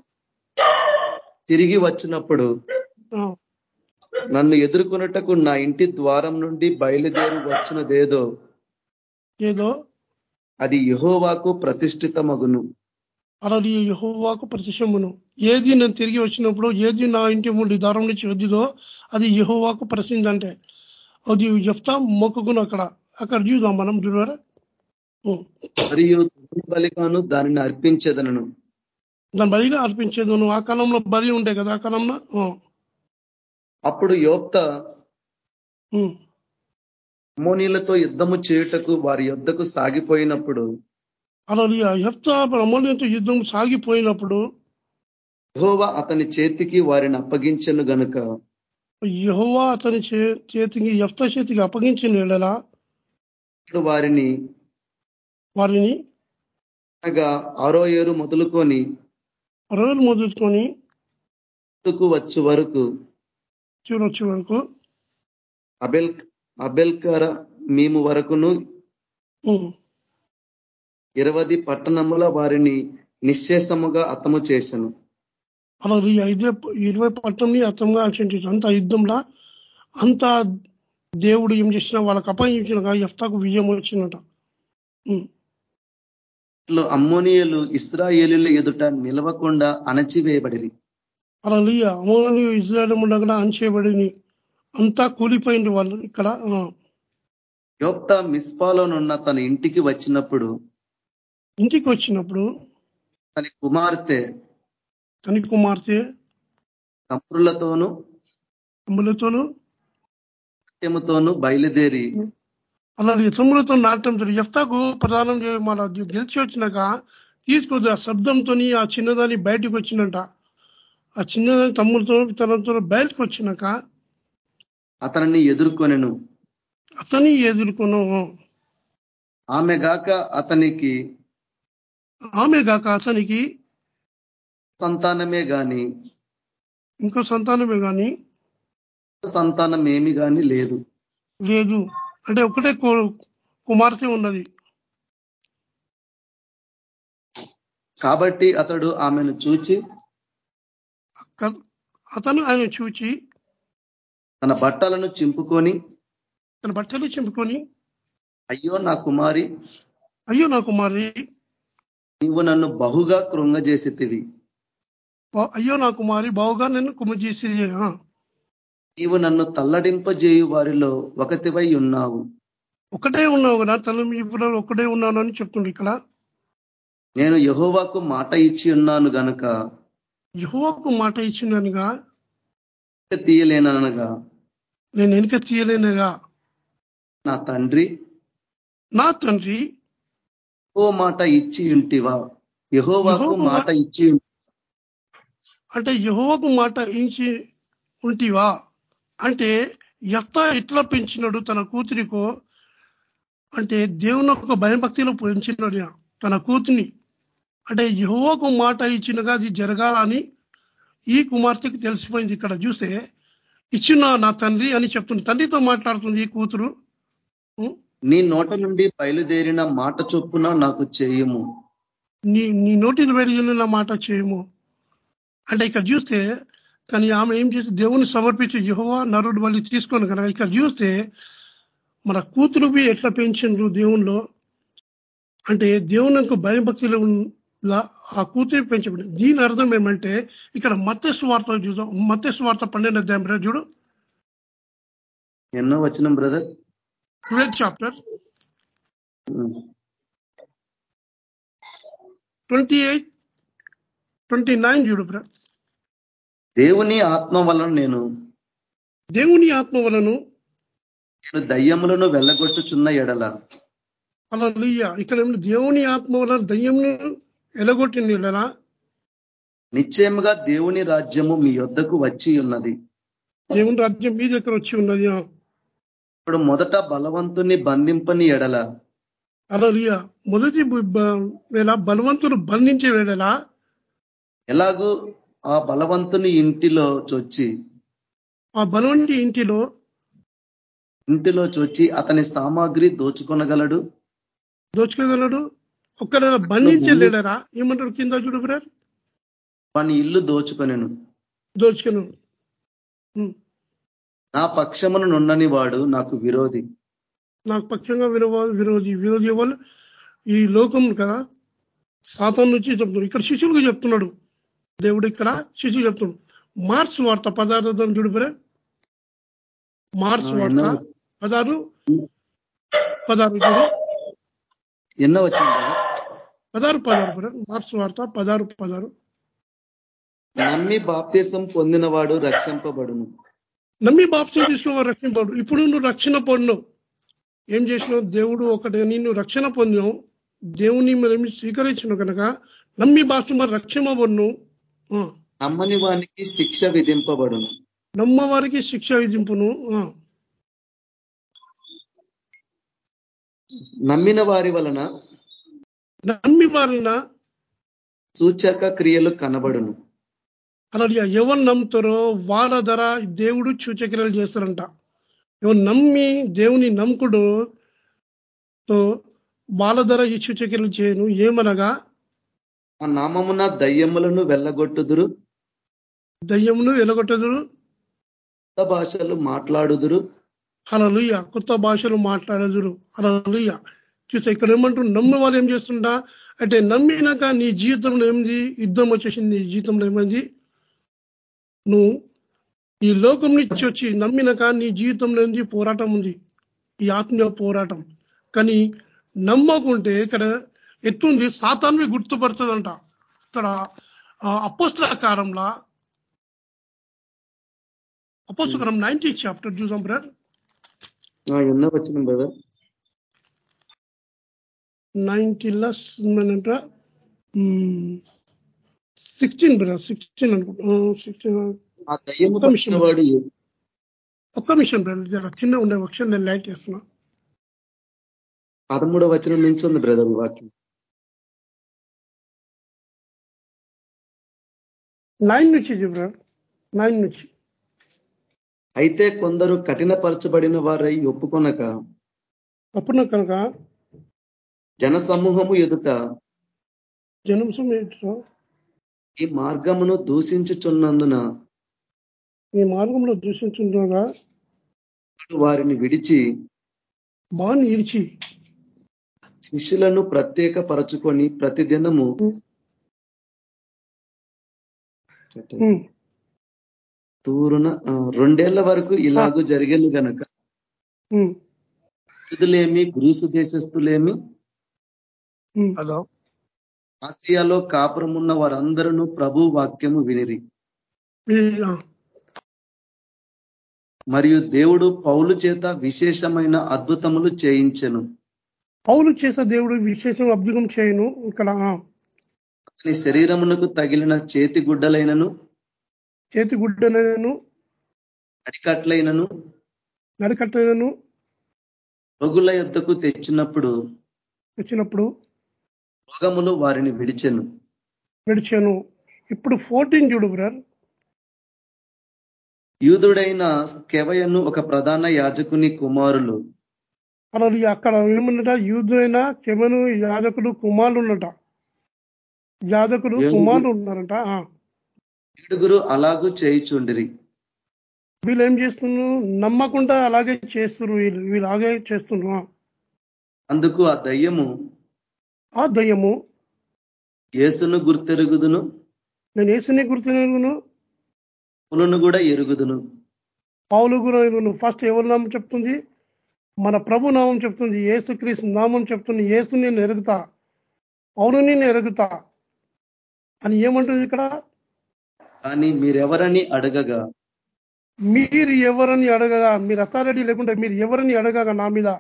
తిరిగి వచ్చినప్పుడు నన్ను ఎదుర్కొనుటకు నా ఇంటి ద్వారం నుండి బయలుదేరి వచ్చినదేదో ఏదో? అది యహోవాకు ప్రతిష్ఠితమగును. అలాది యహోవాకు ప్రతిశమును ఏది నేను తిరిగి వచ్చినప్పుడు ఏది నా ఇంటి ముందు దారం నుంచి వద్దిదో అది యహోవాకు ప్రసిద్ధి అంటే అది చెప్తా మొక్కుకుని అక్కడ. అక్కడ చూద్దాం మనం చూడరా మరియు బలిగాను దానిని అర్పించేదనను. దాని బలిగా అర్పించేది నువ్వు. ఆ కాలంలో బలి ఉండే కదా ఆ కాలంలో అప్పుడు యోప్త ఉమ్. అమ్మోనీలతో యుద్ధము చేయుటకు వారి యొద్దకు సాగిపోయినప్పుడు అలా హెప్తా అమూల్యంతో యుద్ధం సాగిపోయినప్పుడు యెహోవా అతని చేతికి వారిని అప్పగించెను గనుక. యహోవా అతని చేతికి ఎఫ్తా చేతికి అప్పగించిన ఎడలా వారిని వారిని అనగా ఆరో ఏరు మొదలుకొని రోజులు మొదలుకొని వచ్చు వరకు చూడొచ్చే వరకు అబెల్ అబెల్కర మేము వరకును ఉమ్. ఇరవది పట్టణముల వారిని నిశ్చేషముగా అతము చేశను అలా ఐదే ఇరవై పట్టణంని అర్థంగా ఆచరించారు అంత యుద్ధంలో అంత దేవుడు ఏం చేసినా వాళ్ళకి అప్పగించిన ఎఫ్తాకు విజయం వచ్చిందట. ఇట్లు అమ్మోనియలు ఇస్రాయేలీల ఎదుట నిలవకుండా అణచివేయబడిరి. అలా అమోని ఇజ్రాయల్ ఉండగా అణచేయబడిని అంతా కూలిపోయింది వాళ్ళు ఇక్కడ. యోప్త మిస్పాలోనున్న తన ఇంటికి వచ్చినప్పుడు ఇంటికి వచ్చినప్పుడు తన కుమార్తె తన కుమార్తె తమ్ములతోనూ అమ్ములతోనూ సత్యముతోనూ బయలుదేరి అలా తమ్ములతో నాటం జరిగి ఎఫ్తాకు ప్రధానం మన గెలిచి వచ్చినాక తీసుకొద్ది ఆ శబ్దంతో ఆ చిన్నదాన్ని బయటకు వచ్చిందంట. ఆ చిన్నదాని తమ్ములతో తనతో బయటకు వచ్చినాక అతనిని ఎదుర్కొనెను. అతని ఎదుర్కొను. ఆమె గాక అతనికి ఆమె కాక అతనికి సంతానమే గాని ఇంకో సంతానమే గాని సంతానం ఏమి గాని లేదు. లేదు. అంటే ఒకటే కుమార్తె ఉన్నది. కాబట్టి అతడు ఆమెను చూచి అతను ఆయన చూచి తన బట్టలను చింపుకొని తన బట్టలు చింపుకొని అయ్యో నా కుమారి అయ్యో నా కుమారి నీవు నన్ను బహుగా కృంగజేసితివి. అయ్యో నా కుమారి బావుగా నన్ను కుమ్మజేసి నీవు నన్ను తల్లడింపజేయు వారిలో ఒకతివై ఉన్నావు. ఒకటే ఉన్నావు కదా తన ఇప్పుడు ఒకటే ఉన్నాను అని చెప్తుండ్రు ఇక్కడ. నేను యహోవాకు మాట ఇచ్చి ఉన్నాను గనుక. యహోవాకు మాట ఇచ్చిననుగా తీయలేననగా. నేను వెనుక తీయలేనుగా. నా తండ్రి. నా తండ్రి. ఓ మాట ఇచ్చి ఉంటివా? యహోవాకు యెహోవా- మాట ఇచ్చి అంటే యహోవాకు మాట ఇంచి ఉంటివా? అంటే ఎత్త ఎట్లా పెంచినాడు తన కూతురికో అంటే దేవుని ఒక భయభక్తిలో పెంచినాడు తన కూతుని అంటే యహోవాకు మాట ఇచ్చినగా అది జరగాలని ఈ కుమార్తెకి తెలిసిపోయింది ఇక్కడ. చూస్తే ఇచ్చిన నా తండ్రి అని చెప్తుంది. తండ్రితో మాట్లాడుతుంది ఈ కూతురు? నీ నోట నుండి బయలుదేరిన మాట చొప్పున నాకు చేయుము. నీ నీ నోటి వెళ్ళిన మాట చేయము. అంటే ఇక్కడ చూస్తే కానీ ఆమె ఏం చేసి దేవుని సమర్పించి యహోవా నరుడు మళ్ళీ తీసుకొని కనుక ఇక్కడ చూస్తే మన కూతురువి ఎట్లా పెంచిండ్రు దేవునిలో అంటే దేవుని యొక్క భయభక్తిలో ఆ కూతురు పెంచబడి దీని అర్థం ఏమంటే ఇక్కడ మత్స్య స్వార్థ చూద్దాం. మత్స్య స్వార్థ పన్నెండు అధ్యాయం రా చూడు. ఎన్నో వచ్చిన brother? Twelfth chapter. Twenty eight twenty nine చూడు బ్రా దేవుని ఆత్మ వలన నేను దేవుని ఆత్మ వలను నేను దయ్యములను వెళ్ళగొట్టుచున్న ఎడల. అలా ఇక్కడ? దేవుని ఆత్మ వలన దయ్యంను ఎలగొట్టింది ఎలా నిశ్చయముగా దేవుని రాజ్యము మీ యొద్దకు వచ్చి ఉన్నది. దేవుని రాజ్యం మీ దగ్గర వచ్చి ఉన్నది. ఇప్పుడు మొదట బలవంతుని బంధింపని ఎడల. అలా మొదటి వేళ బలవంతుడు బంధించే వేళలా ఎలాగూ? ఆ బలవంతుని ఇంటిలో చొచ్చి ఆ బలవంతి ఇంటిలో ఇంటిలో చొచ్చి అతని సామాగ్రి దోచుకొనగలడు. దోచుకోగలడు ఒక్కడ బంధించే లేడరా ఏమంటాడు కింద చూడు బ్రదర్. వాని ఇల్లు దోచుకొనెను. దోచుకను. నా పక్షమును నుండని వాడు నాకు విరోధి. నాకు పక్షంగా విరో విరోధి విరోధి వాళ్ళు ఈ లోకం కదా. సాతం నుంచి చెప్తున్నాడు. ఇక్కడ శిష్యులకు చెప్తున్నాడు. దేవుడు ఇక్కడ శిష్యులు చెప్తున్నాడు. మార్క్స్ వార్త పదార్థం చూడు బ్రదర్ మార్క్స్ ఆ, వార్త? పదారు పదారు చూడు. ఎన్నో వచ్చింది పదారు పదారు మార్క్స్ వార్త పదారు పదారు నమ్మి బాప్తీసం పొందినవాడు రక్షింపబడును. నమ్మి బాప్సం తీసుకుని రక్షింపడు ఇప్పుడు నువ్వు రక్షణ పొందినావు ఏం చేసినావు? దేవుడు ఒకటి నిన్ను రక్షణ పొందావు దేవుని మనం స్వీకరించిన కనుక నమ్మి బాప్సం రక్షింపబడును. నమ్మని వానికి శిక్ష విధింపబడును. నమ్మవారికి శిక్ష విధింపును నమ్మిన వారి వలన నమ్మి వారిన సూచక క్రియలు కనబడును. అలా ఎవరు నమ్ముతారో వాళ్ళ ధర దేవుడు సూచక్రియలు చేస్తారంట. ఎవరు నమ్మి దేవుని నమ్ముకుడు బాలధర ఇచ్చుచకిలు చేయను ఏమనగా ఆ నామమున దయ్యములను వెళ్ళగొట్టుదురు. దయ్యమును ఎలగొట్టదురు కొత్త భాషలు మాట్లాడుదురు. అలలుయ్య కొత్త భాషలు మాట్లాడదురు. అలలుయ్య చూస్తే ఇక్కడ ఏమంటారు నమ్మి వాళ్ళు ఏం చేస్తుంటా అంటే నమ్మినాక నీ జీవితంలో ఏమింది? యుద్ధం వచ్చేసింది. నీ జీవితంలో ఏమైంది? నువ్వు ఈ లోకం నుంచి వచ్చి నమ్మినాక నీ జీవితంలో ఏంది పోరాటం ఉంది. ఈ ఆత్మీయ పోరాటం. కానీ నమ్మకుంటే ఇక్కడ ఎట్లుంది సాతాన్వి గుర్తుపడుతుందంట ఇక్కడ అపోస్టకారంలా అపోస్తకరం నైన్టీ చాప్టర్ చూసాం బ్రదర్ ఎన్న వచ్చిన బ్రదర్ నైన్టీలస్ అంట సిక్స్టీన్ బ్రదర్ సిక్స్టీన్ అనుకుంటా. సిక్స్టీన్ ఆ దయ్యము ఒక్క నిమిషం బ్రదర్ చిన్న ఉండే ఒక నేను లైట్ చేస్తున్నా. పదమూడవ వచనం నుంచి ఉంది బ్రదర్ వాక్యం. నైన్ నుంచి నైన్ నుంచి. అయితే కొందరు కఠినపరచబడిన వారై ఒప్పుకొనక అప్పుడు కనుక జన సమూహము ఎదుట జనం ఈ మార్గమును దూషించుచున్నందున ఈ మార్గంలో దూషించుండగా వారిని విడిచి బాగా ఇడిచి శిష్యులను ప్రత్యేక పరచుకొని ప్రతిదినము తూరున రెండేళ్ళ వరకు ఇలాగూ జరిగేను గనక. ఉమ్, యూదులేమి గ్రీసు దేశస్తులేమి. హలో. ఆసియాలో కాపురమున్న వారందరూ ప్రభు వాక్యము వినిరి. మరియు దేవుడు పౌలు చేత విశేషమైన అద్భుతములు చేయించెను. పౌలు చేసే దేవుడు విశేషం అద్భుతం చేయను. ఇక్కడ అతని శరీరమునకు తగిలిన చేతి గుడ్డలైనను చేతి గుడ్డనను అడికట్లైనను నడికట్టనను రోగుల యొద్దకు తెచ్చినప్పుడు వచ్చినప్పుడు రోగములు వారిని విడిచెను. విడిచాను. ఇప్పుడు ఫోర్టీన్ చూడు బ్రర్ యూదుడైన కెవయను ఒక ప్రధాన యాజకుని కుమారులు. అలా అక్కడ ఏమన్నట యూదుడైన కెమను యాజకుడు కుమారులు ఉన్నట ఏడుగురు. కుమారులు ఉన్నారంట. ఏడుగురు అలాగూ చేయుచుండిరి. వీళ్ళు ఏం చేస్తున్నారు? నమ్మకుండా అలాగే చేస్తున్నారు వీళ్ళు. వీళ్ళు అలాగే చేస్తున్నారు. ఆ. అందుకు ఆ దయ్యము ఆ దయ్యము యేసును గుర్తెరుగుదును. నేను ఏసుని గుర్తును పులును కూడా ఎరుగుదును. పావులు గురు ఫస్ట్ ఎవరి నామం చెప్తుంది? మన ప్రభు నామం చెప్తుంది. ఏసుక్రీస్తు నామం చెప్తుంది. ఏసు నేను ఎరుగుతా. అవును నేను ఎరుగుతా. అని ఏమంటుంది ఇక్కడ? కానీ మీరెవరని అడగగా? మీరు ఎవరని అడగగా? మీరు అథారిటీ లేకుంటే మీరు ఎవరని అడగగా నా మీద?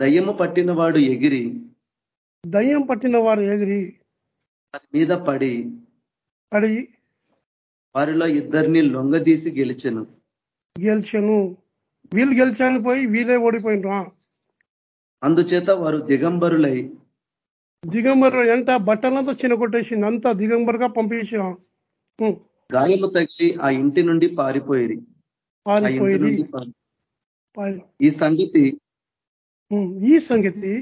దయ్యము పట్టిన వాడు ఎగిరి. దయ్యం పట్టిన వారు ఎగిరి మీద పడి. పడి. వారిలో ఇద్దరిని లొంగదీసి గెలిచెను. గెలిచాను. వీళ్ళు గెలిచాను పోయి వీళ్ళే ఓడిపోయినరు. అందుచేత వారు దిగంబరులై దిగంబరు ఎంట బట్టలంతా చిన్నకొట్టేసింది అంతా దిగంబరుగా పంపించి గాయము తగిలి ఆ ఇంటి నుండి పారిపోయింది. నుండి పారి- పారి- ఈ సంగతి ఈ సంగతి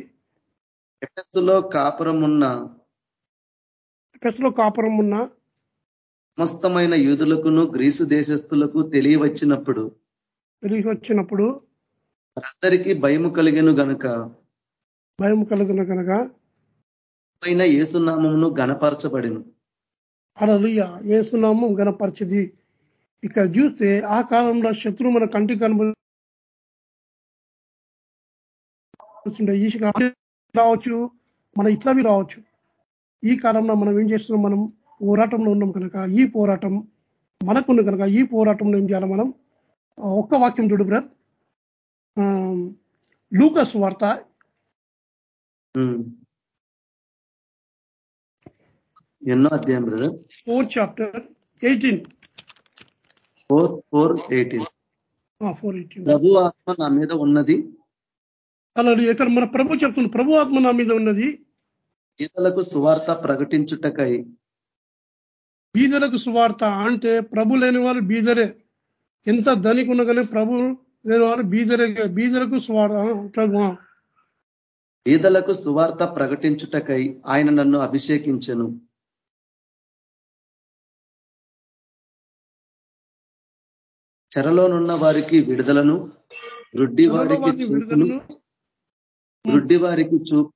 ఎఫెస్సులో కాపురమున్న పెసలో కాపురం ఉన్న సమస్తమైన యూదులకును గ్రీసు దేశస్థులకు తెలియవచ్చినప్పుడు తిరిగి వచ్చినప్పుడు వారందరికీ భయము కలిగెను గనుక భయం కలుగున కనుక పైన ఏసునామమును గణపరచబడిను. అలలుయ ఏసునామం గణపరిచింది. ఇక్కడ చూస్తే ఆ కాలంలో శత్రువు మన కంటికి కనబడుతుండే. ఈ రావచ్చు మన ఇట్లావి రావచ్చు. ఈ కాలంలో మనం ఏం చేస్తున్నాం? మనం పోరాటంలో ఉన్నాం కనుక. ఈ పోరాటం మనకున్న కనుక ఈ పోరాటంలో ఏం చేయాలి మనం? ఒక్క వాక్యం చూడు బ్రదర్. లూకస్ వార్త. ఎన్నో అధ్యాయం brother four chapter eighteen four four eighteen four eighteen ప్రభు ఆత్మ నా మీద ఉన్నది. అలా ఇక్కడ మన ప్రభు చెప్తున్న ప్రభు ఆత్మ నా మీద ఉన్నది. ఈతలకు సువార్త ప్రకటించుటకై. బీదలకు సువార్త అంటే ప్రభు లేని వాళ్ళు బీదరే. ఎంత ధనిక ఉండగానే ప్రభు వేరే వారు బీదర. బీదలకు చదువు బీదలకు సువార్త ప్రకటించుటకై ఆయన నన్ను అభిషేకించను. చెరలోనున్న వారికి విడుదలను గుడ్డి వారికి చూపును గుడ్డి వారికి చూపు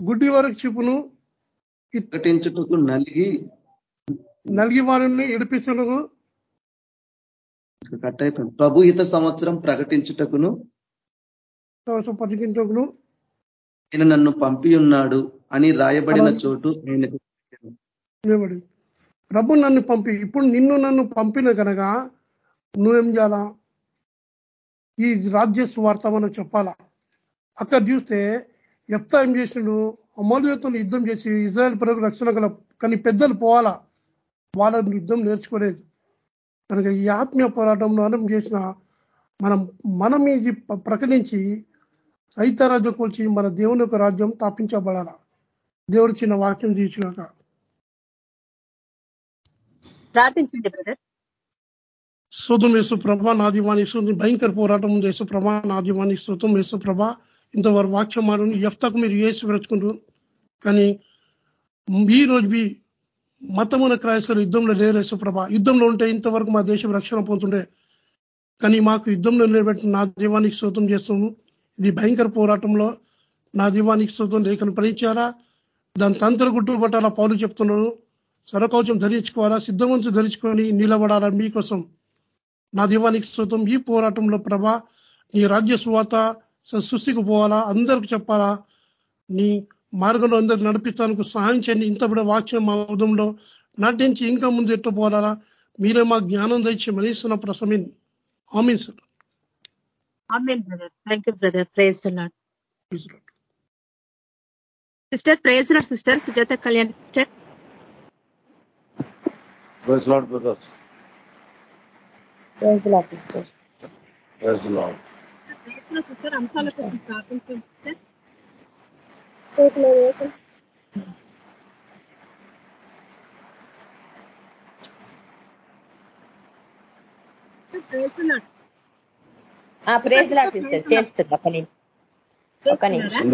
గుడ్డి వారికి చూపును ప్రకటించుటకు నలిగి నలిగి వారిని ఇడిపించటకు కట్ అయిపోయింది. ప్రభు హిత సంవత్సరం ప్రకటించుటకును ప్రకటించకును ఆయన నన్ను పంపి ఉన్నాడు అని రాయబడిన చోటు నేను ప్రభు నన్ను పంపి ఇప్పుడు నిన్ను నన్ను పంపిన కనుక నువ్వేం చేయాలా? ఈ రాజ్య స్వార్థ మనం చెప్పాలా? అక్కడ చూస్తే ఎఫ్తా ఏం చేసిండు? అమూల్యతను యుద్ధం చేసి ఇజ్రాయల్ ప్రజలకు రక్షణ గల కానీ పెద్దలు పోవాలా? వాళ్ళ యుద్ధం నేర్చుకోలేదు. కనుక ఈ ఆత్మీయ పోరాటంలో మనం చేసిన మనం మనం ఇది ప్రకటించి రాజ్యం కూల్చి మన దేవుని యొక్క రాజ్యం తాపించబడాల? దేవుడు చిన్న వాక్యం తీసినాక ప్రార్థించండి బ్రదర్. శోతం యేసు ప్రభ నా శోతం భయంకర పోరాటం ఉంది. యేసు ప్రభ నా శోతం యేసు ప్రభ. ఇంతవరకు వాక్యం మారు ఎఫ్తకు మీరు వేసి పెట్టుకుంటారు కానీ ఈ రోజు మీ మతమున క్రైస్తలు యుద్ధంలో లేరు యేసుప్రభ యుద్ధంలో ఉంటే ఇంతవరకు మా దేశం రక్షణ పొందుతుండే. కానీ మాకు యుద్ధంలో నిలబెట్టిన నా దీవానికి శోతం చేస్తాము. ఇది భయంకర పోరాటంలో నా దీవానికి శోతం లేఖను పరీక్షారా దాని తంత్ర గుట్టుపట్టాలా పౌరులు చెప్తున్నాడు. సరకౌచం ధరించుకోవాలా? సిద్ధవంచు ధరించుకొని నిలబడాలా మీకోసం? నా దీవానికి శృతం ఈ పోరాటంలో ప్రభ నీ రాజ్య సువాత సృష్టికి పోవాలా? అందరికి చెప్పాలా? నీ మార్గంలో అందరికి నడిపిస్తానికి సహాయం చేయండి. ఇంత కూడా వాక్యం మా ఉదంలో నటించి ఇంకా ముందు ఎట్టు పోవాలా? మీరే మా జ్ఞానం తెచ్చి మనిస్తున్న ప్రసమీన్. ఆమీన్ sir. Sister praise sister. Sujatha Kalyan sister praise లా సిస్టర్ చేస్తుంది ఒక ఒక నిమిషం.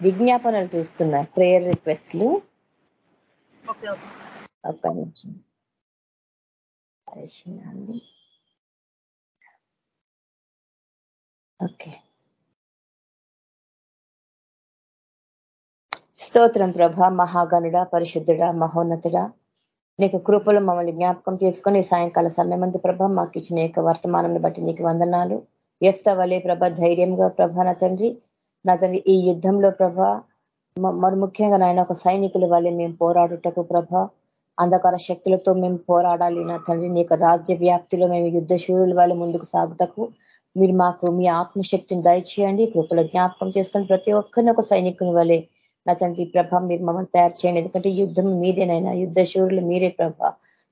విజ్ఞాపనలు చూస్తున్నా ప్రేయర్ రిక్వెస్ట్లు ఒక్క నిమిషం. ఓకే. స్తోత్రం ప్రభ మహాగనుడ పరిశుద్ధుడ మహోన్నతుడ. నీకు కృపలు మమ్మల్ని జ్ఞాపకం చేసుకొని సాయంకాల సమయం అందు ప్రభ మాకు ఇచ్చిన యొక్క వర్తమానం బట్టి నీకు వందనాలు. ఎఫ్త వలే ప్రభ ధైర్యంగా ప్రభ నా తండ్రి నా తండ్రి ఈ యుద్ధంలో ప్రభ మరి ముఖ్యంగా నాయన ఒక సైనికుల వల్లే మేము పోరాడుటకు ప్రభ. అంధకార శక్తులతో మేము పోరాడాలి నా తండ్రి. నీ రాజ్య వ్యాప్తిలో మేము యుద్ధ శూరుల వల్ల ముందుకు సాగుటకు మీరు మాకు మీ ఆత్మశక్తిని దయచేయండి కృపలో జ్ఞాపకం చేసుకొని ప్రతి ఒక్కరిని ఒక సైనికుని వలె నా తండ్రి ప్రభ మీరు మమ్మల్ని తయారు చేయండి. ఎందుకంటే యుద్ధం మీరేనైనా యుద్ధ శూరులు మీరే ప్రభ.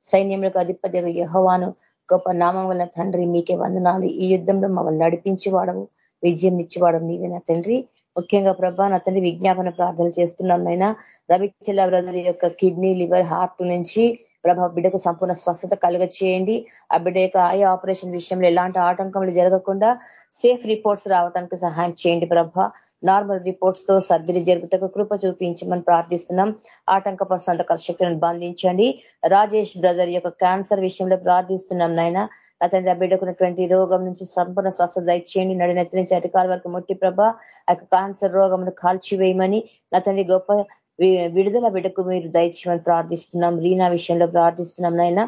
సైన్యములకు అధిపతి యహోవాను గొప్ప నామం వల్ల తండ్రి మీకే వందనాలు. ఈ యుద్ధంలో మమ్మల్ని నడిపించి వాడవు విజయం ఇచ్చివాడవు నీవే నా తండ్రి. ముఖ్యంగా ప్రభా నా తండ్రి విజ్ఞాపన ప్రార్థన చేస్తున్నాం నైనా రవిచల బ్రదర్ యొక్క కిడ్నీ లివర్ హార్ట్ నుంచి ప్రభ బిడ్డకు సంపూర్ణ స్వస్థత కలుగ చేయండి ఆ బిడ్డ యొక్క ఆయా ఆపరేషన్ విషయంలో ఎలాంటి ఆటంకములు జరగకుండా సేఫ్ రిపోర్ట్స్ రావడానికి సహాయం చేయండి ప్రభ. నార్మల్ రిపోర్ట్స్తో సర్జరీ జరుగుతకు కృప చూపించమని ప్రార్థిస్తున్నాం. ఆటంకపరుస్తున్న కర్షకులను బంధించండి. రాజేష్ బ్రదర్ యొక్క క్యాన్సర్ విషయంలో ప్రార్థిస్తున్నాం నాయన. అతని బిడ్డకున్నటువంటి రోగం నుంచి సంపూర్ణ స్వస్థత దయచేయండి. నడినెత్తి నుంచి అధికారుల వరకు ముట్టి ప్రభ. ఆ కాన్సర్ రోగమును కాల్చివేయమని అతని గొప్ప విడుదల బిడ్డకు మీరు దయచేయమని ప్రార్థిస్తున్నాం. రీనా విషయంలో ప్రార్థిస్తున్నాం నాయన.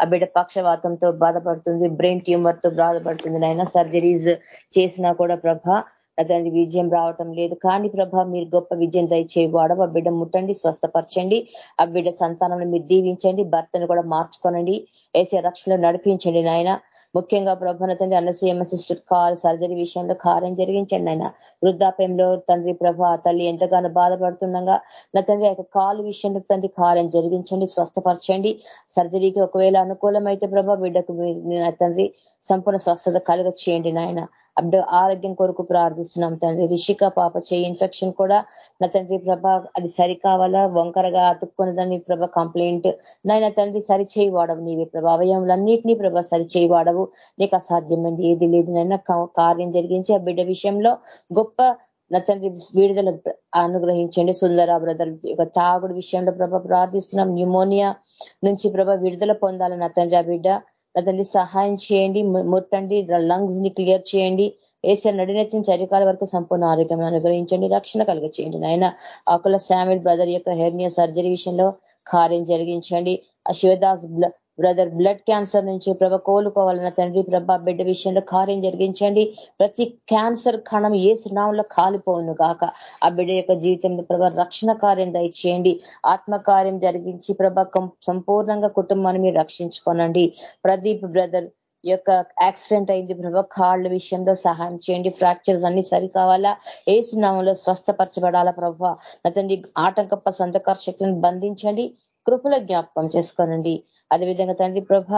ఆ బిడ్డ పక్షవాతంతో బాధపడుతుంది బ్రెయిన్ ట్యూమర్తో బాధపడుతుంది నాయన. సర్జరీస్ చేసినా కూడా ప్రభ అతనికి విజయం రావటం లేదు. కానీ ప్రభ మీరు గొప్ప విజయం దయచేయవాడ. ఆ బిడ్డ ముట్టండి స్వస్థపరచండి. ఆ బిడ్డ సంతానం మీరు దీవించండి భర్తను కూడా మార్చుకోనండి. వేసే రక్షణలో నడిపించండి నాయన. ముఖ్యంగా ప్రభాన తండ్రి అనసూయమ్మ సిస్టర్ కార్ సర్జరీ విషయంలో కార్యం జరిగించండి ఆయన. వృద్ధాప్యంలో తండ్రి ప్రభ తల్లి ఎంతగానో బాధపడుతుండగా నా తండ్రి యొక్క కాలు విషయంలో తండ్రి కార్యం జరిగించండి స్వస్థపరచండి. సర్జరీకి ఒకవేళ అనుకూలమైతే ప్రభ బిడ్డకు తండ్రి సంపూర్ణ స్వస్థత కలుగ చేయండి నాయన. అప్పుడు ఆరోగ్యం కొరకు ప్రార్థిస్తున్నాం తండ్రి. రిషిక పాప చేయి ఇన్ఫెక్షన్ కూడా నా తండ్రి ప్రభ అది సరికావాలా? వంకరగా అతుక్కున్నదని ప్రభ కంప్లైంట్. నాయన తండ్రి సరిచేయి వాడవు నీవే ప్రభా. అవయములన్నింటినీ ప్రభ సరిచేయి వాడవు. నీకు అసాధ్యమైంది ఏది లేదు నైనా కార్యం జరిగించి ఆ బిడ్డ విషయంలో గొప్ప నా తండ్రి విడుదల అనుగ్రహించండి. సుందర బ్రదర్ యొక్క తాగుడు విషయంలో ప్రభ ప్రార్థిస్తున్నాం. న్యూమోనియా నుంచి ప్రభ విడుదల పొందాలి నా తండ్రి ఆ బిడ్డ. నా సహాయం చేయండి ముట్టండి లంగ్స్ని క్లియర్ చేయండి. ఏసే నడినెత్తిన చరికాల వరకు సంపూర్ణ ఆరోగ్యం అనుగ్రహించండి రక్షణ కలుగ చేయండి నాయన ఆకుల శామిల్ బ్రదర్ యొక్క హెర్నియా సర్జరీ విషయంలో కార్యం జరిగించండి. ఆ శివదాస్ బ్రదర్ బ్లడ్ క్యాన్సర్ నుంచి ప్రభ కోలుకోవాలన్న తండ్రి ప్రభ బిడ్డ విషయంలో కార్యం జరిగించండి. ప్రతి క్యాన్సర్ కణం ఏ సునాంలో కాలిపోవును గాక. ఆ బిడ్డ యొక్క జీవితంలో ప్రభ రక్షణ కార్యం దయచేయండి. ఆత్మకార్యం జరిగించి ప్రభ సంపూర్ణంగా కుటుంబాన్ని మీరు రక్షించుకోనండి. ప్రదీప్ బ్రదర్ యొక్క యాక్సిడెంట్ అయింది ప్రభా కాళ్ళ విషయంలో సహాయం చేయండి. ఫ్రాక్చర్స్ అన్ని సరికావాలా? ఏ సునామంలో స్వస్థపరచబడాలా ప్రభా? తండ్రి ఆటంకప్ప సంతకార శక్తులను బంధించండి. కృపలో జ్ఞాపకం చేసుకోనండి. అదేవిధంగా తండ్రి ప్రభ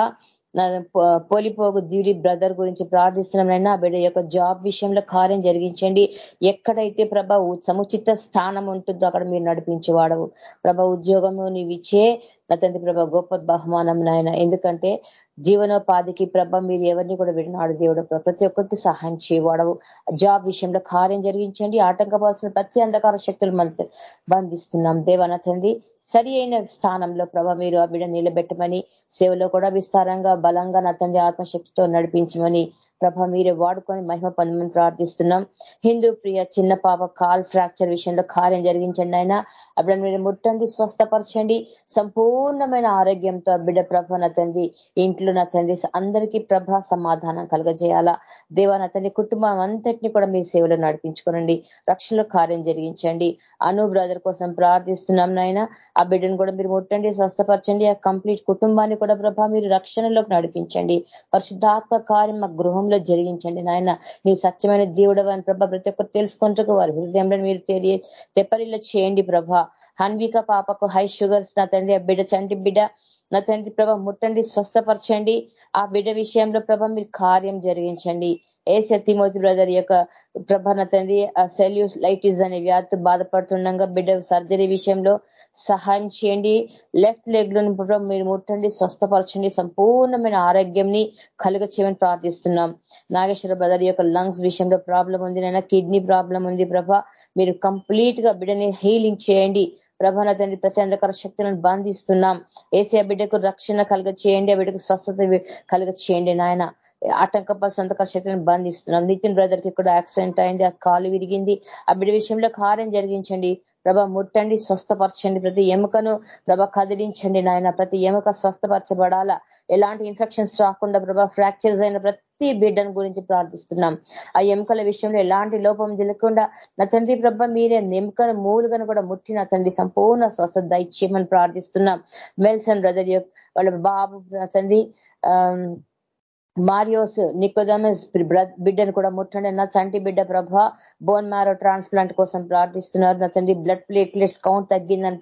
పోలిపోగు ద్యూరి బ్రదర్ గురించి ప్రార్థిస్తున్నామైనా బిడ్డ యొక్క జాబ్ విషయంలో కార్యం జరిగించండి. ఎక్కడైతే ప్రభ సముచిత స్థానం ఉంటుందో అక్కడ మీరు నడిపించేవాడవు. ప్రభ ఉద్యోగము నీవిచ్చే నా తండ్రి ప్రభ గొప్ప బహుమానం నాయన. ఎందుకంటే జీవనోపాధికి ప్రభ మీరు ఎవరిని కూడా విడినాడు దేవుడు. ప్రతి ఒక్కరికి సహాయం చేయవాడవు. జాబ్ విషయంలో కార్యం జరిగించండి. ఆటంకపాల్సిన ప్రతి అంధకార శక్తులు మన బంధిస్తున్నాం. దేవన తండ్రి సరి అయిన స్థానంలో ప్రభ మీరు ఆ బిడ్డ నిలబెట్టమని సేవలో కూడా విస్తారంగా బలంగా నా తండ్రి ఆత్మశక్తితో నడిపించమని ప్రభ మీరే వాడుకొని మహిమ పొందమని ప్రార్థిస్తున్నాం. హిందూ ప్రియ చిన్న పాప కాల్ ఫ్రాక్చర్ విషయంలో కార్యం జరిగించండి ఆయన అప్పుడు మీరు ముట్టండి స్వస్థపరచండి. సంపూర్ణమైన ఆరోగ్యంతో బిడ్డ ప్రభ నా తండ్రి ఇంట్లో నా తండ్రి అందరికీ ప్రభ సమాధానం కలగజేయాలా. దేవా నా తండ్రి కుటుంబం అంతటిని కూడా మీ సేవలో నడిపించుకోనండి. రక్షణలో కార్యం జరిగించండి. అను బ్రదర్ కోసం ప్రార్థిస్తున్నాం నాయన. ఆ బిడ్డను కూడా మీరు ముట్టండి స్వస్థపరచండి. ఆ కంప్లీట్ కుటుంబాన్ని కూడా ప్రభా మీరు రక్షణలోకి నడిపించండి. పరిశుద్ధాత్మ కార్యం మా గృహంలో జరిగించండి నాయన. నీ సత్యమైన దేవుడు అని ప్రభా ప్రతి ఒక్కరు తెలుసుకుంటూ వారి హృదయంలో మీరు తెలియ తెప్పరిలో చేయండి ప్రభా. హన్విక పాపకు హై షుగర్స్ నా తండ్రి ఆ బిడ్డ చంటి బిడ్డ నా తండ్రి ప్రభ ముట్టండి స్వస్థపరచండి ఆ బిడ్డ విషయంలో ప్రభ మీరు కార్యం జరిగించండి ఏ సత్యమూర్తి బ్రదర్ యొక్క ప్రభ నా తండ్రి సెల్యూస్ లైటిస్ అనే వ్యాధి బాధపడుతుండగా బిడ్డ సర్జరీ విషయంలో సహాయం చేయండి లెఫ్ట్ లెగ్లో మీరు ముట్టండి స్వస్థపరచండి సంపూర్ణమైన ఆరోగ్యంని కలుగ చేయమని ప్రార్థిస్తున్నాం నాగేశ్వర బ్రదర్ యొక్క లంగ్స్ విషయంలో ప్రాబ్లం ఉంది నైనా కిడ్నీ ప్రాబ్లం ఉంది ప్రభ మీరు కంప్లీట్గా బిడ్డని హీలింగ్ చేయండి ప్రభాన తండ్రి ప్రతి అంధకార శక్తులను బంధిస్తున్నాం. ఏసీ బిడ్డకు రక్షణ కలుగ చేయండి. ఆ బిడ్డకు స్వస్థత కలుగ చేయండి నాయన. ఆటంకప అంధకార శక్తులను బంధిస్తున్నాం. నితిన్ బ్రదర్కి కూడా యాక్సిడెంట్ అయింది. ఆ కాలు విరిగింది. ఆ బిడ్డ విషయంలో కార్యం జరిగించండి. ప్రభ ముట్టండి స్వస్థపరచండి ప్రతి ఎముకను ప్రభ కదిలించండి నాయన. ప్రతి ఎముక స్వస్థపరచబడాలా? ఎలాంటి ఇన్ఫెక్షన్స్ రాకుండా ప్రభ ఫ్రాక్చర్స్ అయిన ప్రతి బిడ్డను గురించి ప్రార్థిస్తున్నాం. ఆ ఎముకల విషయంలో ఎలాంటి లోపం తెలియకుండా నా తండ్రి ప్రభ మీరే ఎముకను మూలుగను కూడా ముట్టి నా తండ్రి సంపూర్ణ స్వస్థ దయచేయమని ప్రార్థిస్తున్నాం. మెల్సన్ బ్రదర్ యొక్క వాళ్ళ బాబు నా తండ్రి మారియోస్ నికోదమస్ బిడ్డను కూడా ముట్టండి. నా చంటి బిడ్డ ప్రభ. బోన్ మ్యారో ట్రాన్స్ప్లాంట్ కోసం ప్రార్థిస్తున్నారు. నా తండ్రి బ్లడ్ ప్లేట్లెట్స్ కౌంట్ తగ్గిందని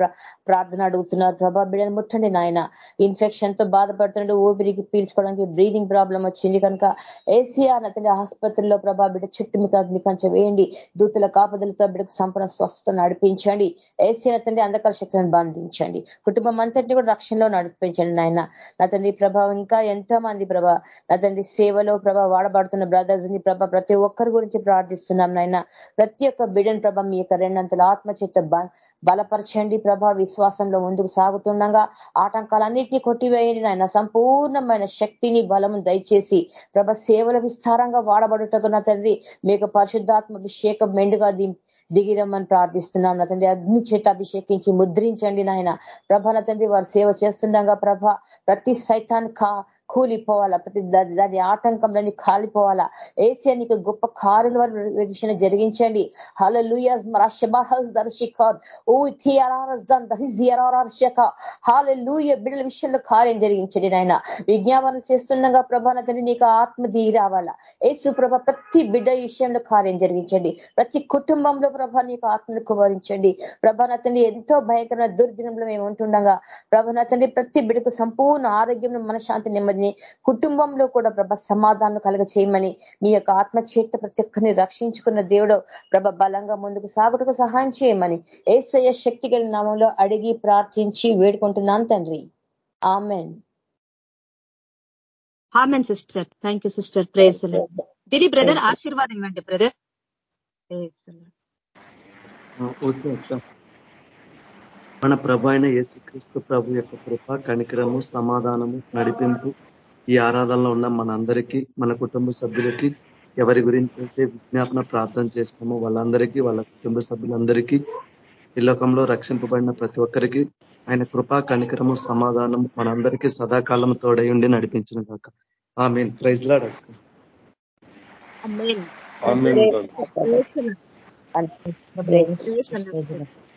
ప్రార్థన అడుగుతున్నారు ప్రభా. బిడ్డను ముట్టండి నాయన. ఇన్ఫెక్షన్తో బాధపడుతుండే ఊపిరికి పీల్చుకోవడానికి బ్రీదింగ్ ప్రాబ్లం వచ్చింది కనుక ఏసీఆర్ నా తండ్రి ఆసుపత్రిలో ప్రభా బిడ్డ చుట్టూ మీకు వేయండి. దూతుల కాపదలతో బిడ్డకు సంపూర్ణ స్వస్థత నడిపించండి. ఏసీఆర్ తండ్రి అంధకార శక్తులను బంధించండి. కుటుంబం అంతటిని కూడా రక్షణలో నడిపించండి నాయన. నా తండ్రి ప్రభావం ఇంకా ఎంతో మంది ప్రభా అదండి సేవలో ప్రభ వాడబడుతున్న బ్రదర్స్ని ప్రభ ప్రతి ఒక్కరి గురించి ప్రార్థిస్తున్నాం నాయన. ప్రతి ఒక్క బిడన్ ప్రభ మీ యొక్క రెండంతల ఆత్మచేత బలపరచండి ప్రభ. విశ్వాసంలో ముందుకు సాగుతుండగా ఆటంకాలన్నింటినీ కొట్టివేయండి నాయన. సంపూర్ణమైన శక్తిని బలము దయచేసి ప్రభ సేవల విస్తారంగా వాడబడుటకు నా తండ్రి మీకు పరిశుద్ధాత్మ అభిషేకం మెండుగా దిగిరమ్మని ప్రార్థిస్తున్నాం నా తండ్రి. అగ్ని చేత అభిషేకించి ముద్రించండి నాయన. ప్రభ నా తండ్రి వారు సేవ చేస్తుండగా ప్రభ ప్రతి సైతాన్ కా కూలిపోవాలా ప్రతి దాని ఆటంకంలోని కాలిపోవాలా? ఏసీ నీకు గొప్ప కారుల విషయం జరిగించండి. హలో లూయాస్ దర్శికార్ ఓ హాల లూయ బిడ్డల విషయంలో కార్యం జరిగించండి నాయన. విజ్ఞాపనలు చేస్తుండగా ప్రభాన తండ్రి నీకు ఆత్మ దిగి రావాలా? ఏసు ప్రభ ప్రతి బిడ్డ విషయంలో కార్యం జరిగించండి. ప్రతి కుటుంబంలో ప్రభా నీకు ఆత్మను కుమరించండి. ప్రభాన తండ్రి ఎంతో భయంకరమైన దుర్దినంలో మేము ఉంటుండగా ప్రభాన తండ్రి ప్రతి బిడ్డకు సంపూర్ణ ఆరోగ్యం మనశాంతి నెమ్మదిని కుటుంబంలో కూడా ప్రభ సమాధానం కలగ చేయమని మీ యొక్క ఆత్మ చేత ప్రతి ఒక్కరిని రక్షించుకున్న దేవుడు ప్రభ బలంగా ముందుకు సాగుటకు సహాయం చేయమని ఏసయ్య శక్తి గల నామంలో అడిగి ప్రార్థించి వేడుకుంటున్నాను తండ్రి. Amen. Amen sister. Thank you sister. Praise దిది brother ఆశీర్వాదం ఇవ్వండి బ్రదర్. మన ప్రభు అయిన యేసుక్రీస్తు ప్రభు యొక్క కృప కనికరము సమాధానము నడిపింపు ఈ ఆరాధనలో ఉన్న మన అందరికీ మన కుటుంబ సభ్యులకి ఎవరి గురించి అయితే విజ్ఞాపన ప్రార్థన చేసినామో వాళ్ళందరికీ వాళ్ళ కుటుంబ సభ్యులందరికీ ఈ లోకంలో రక్షింపబడిన ప్రతి ఒక్కరికి ఆయన కృపా కనికరము సమాధానం మనందరికీ సదాకాలం తోడై ఉండి నడిపించిన కాక ఆ మీన్ ప్రైజ్ లాడ్ Amen.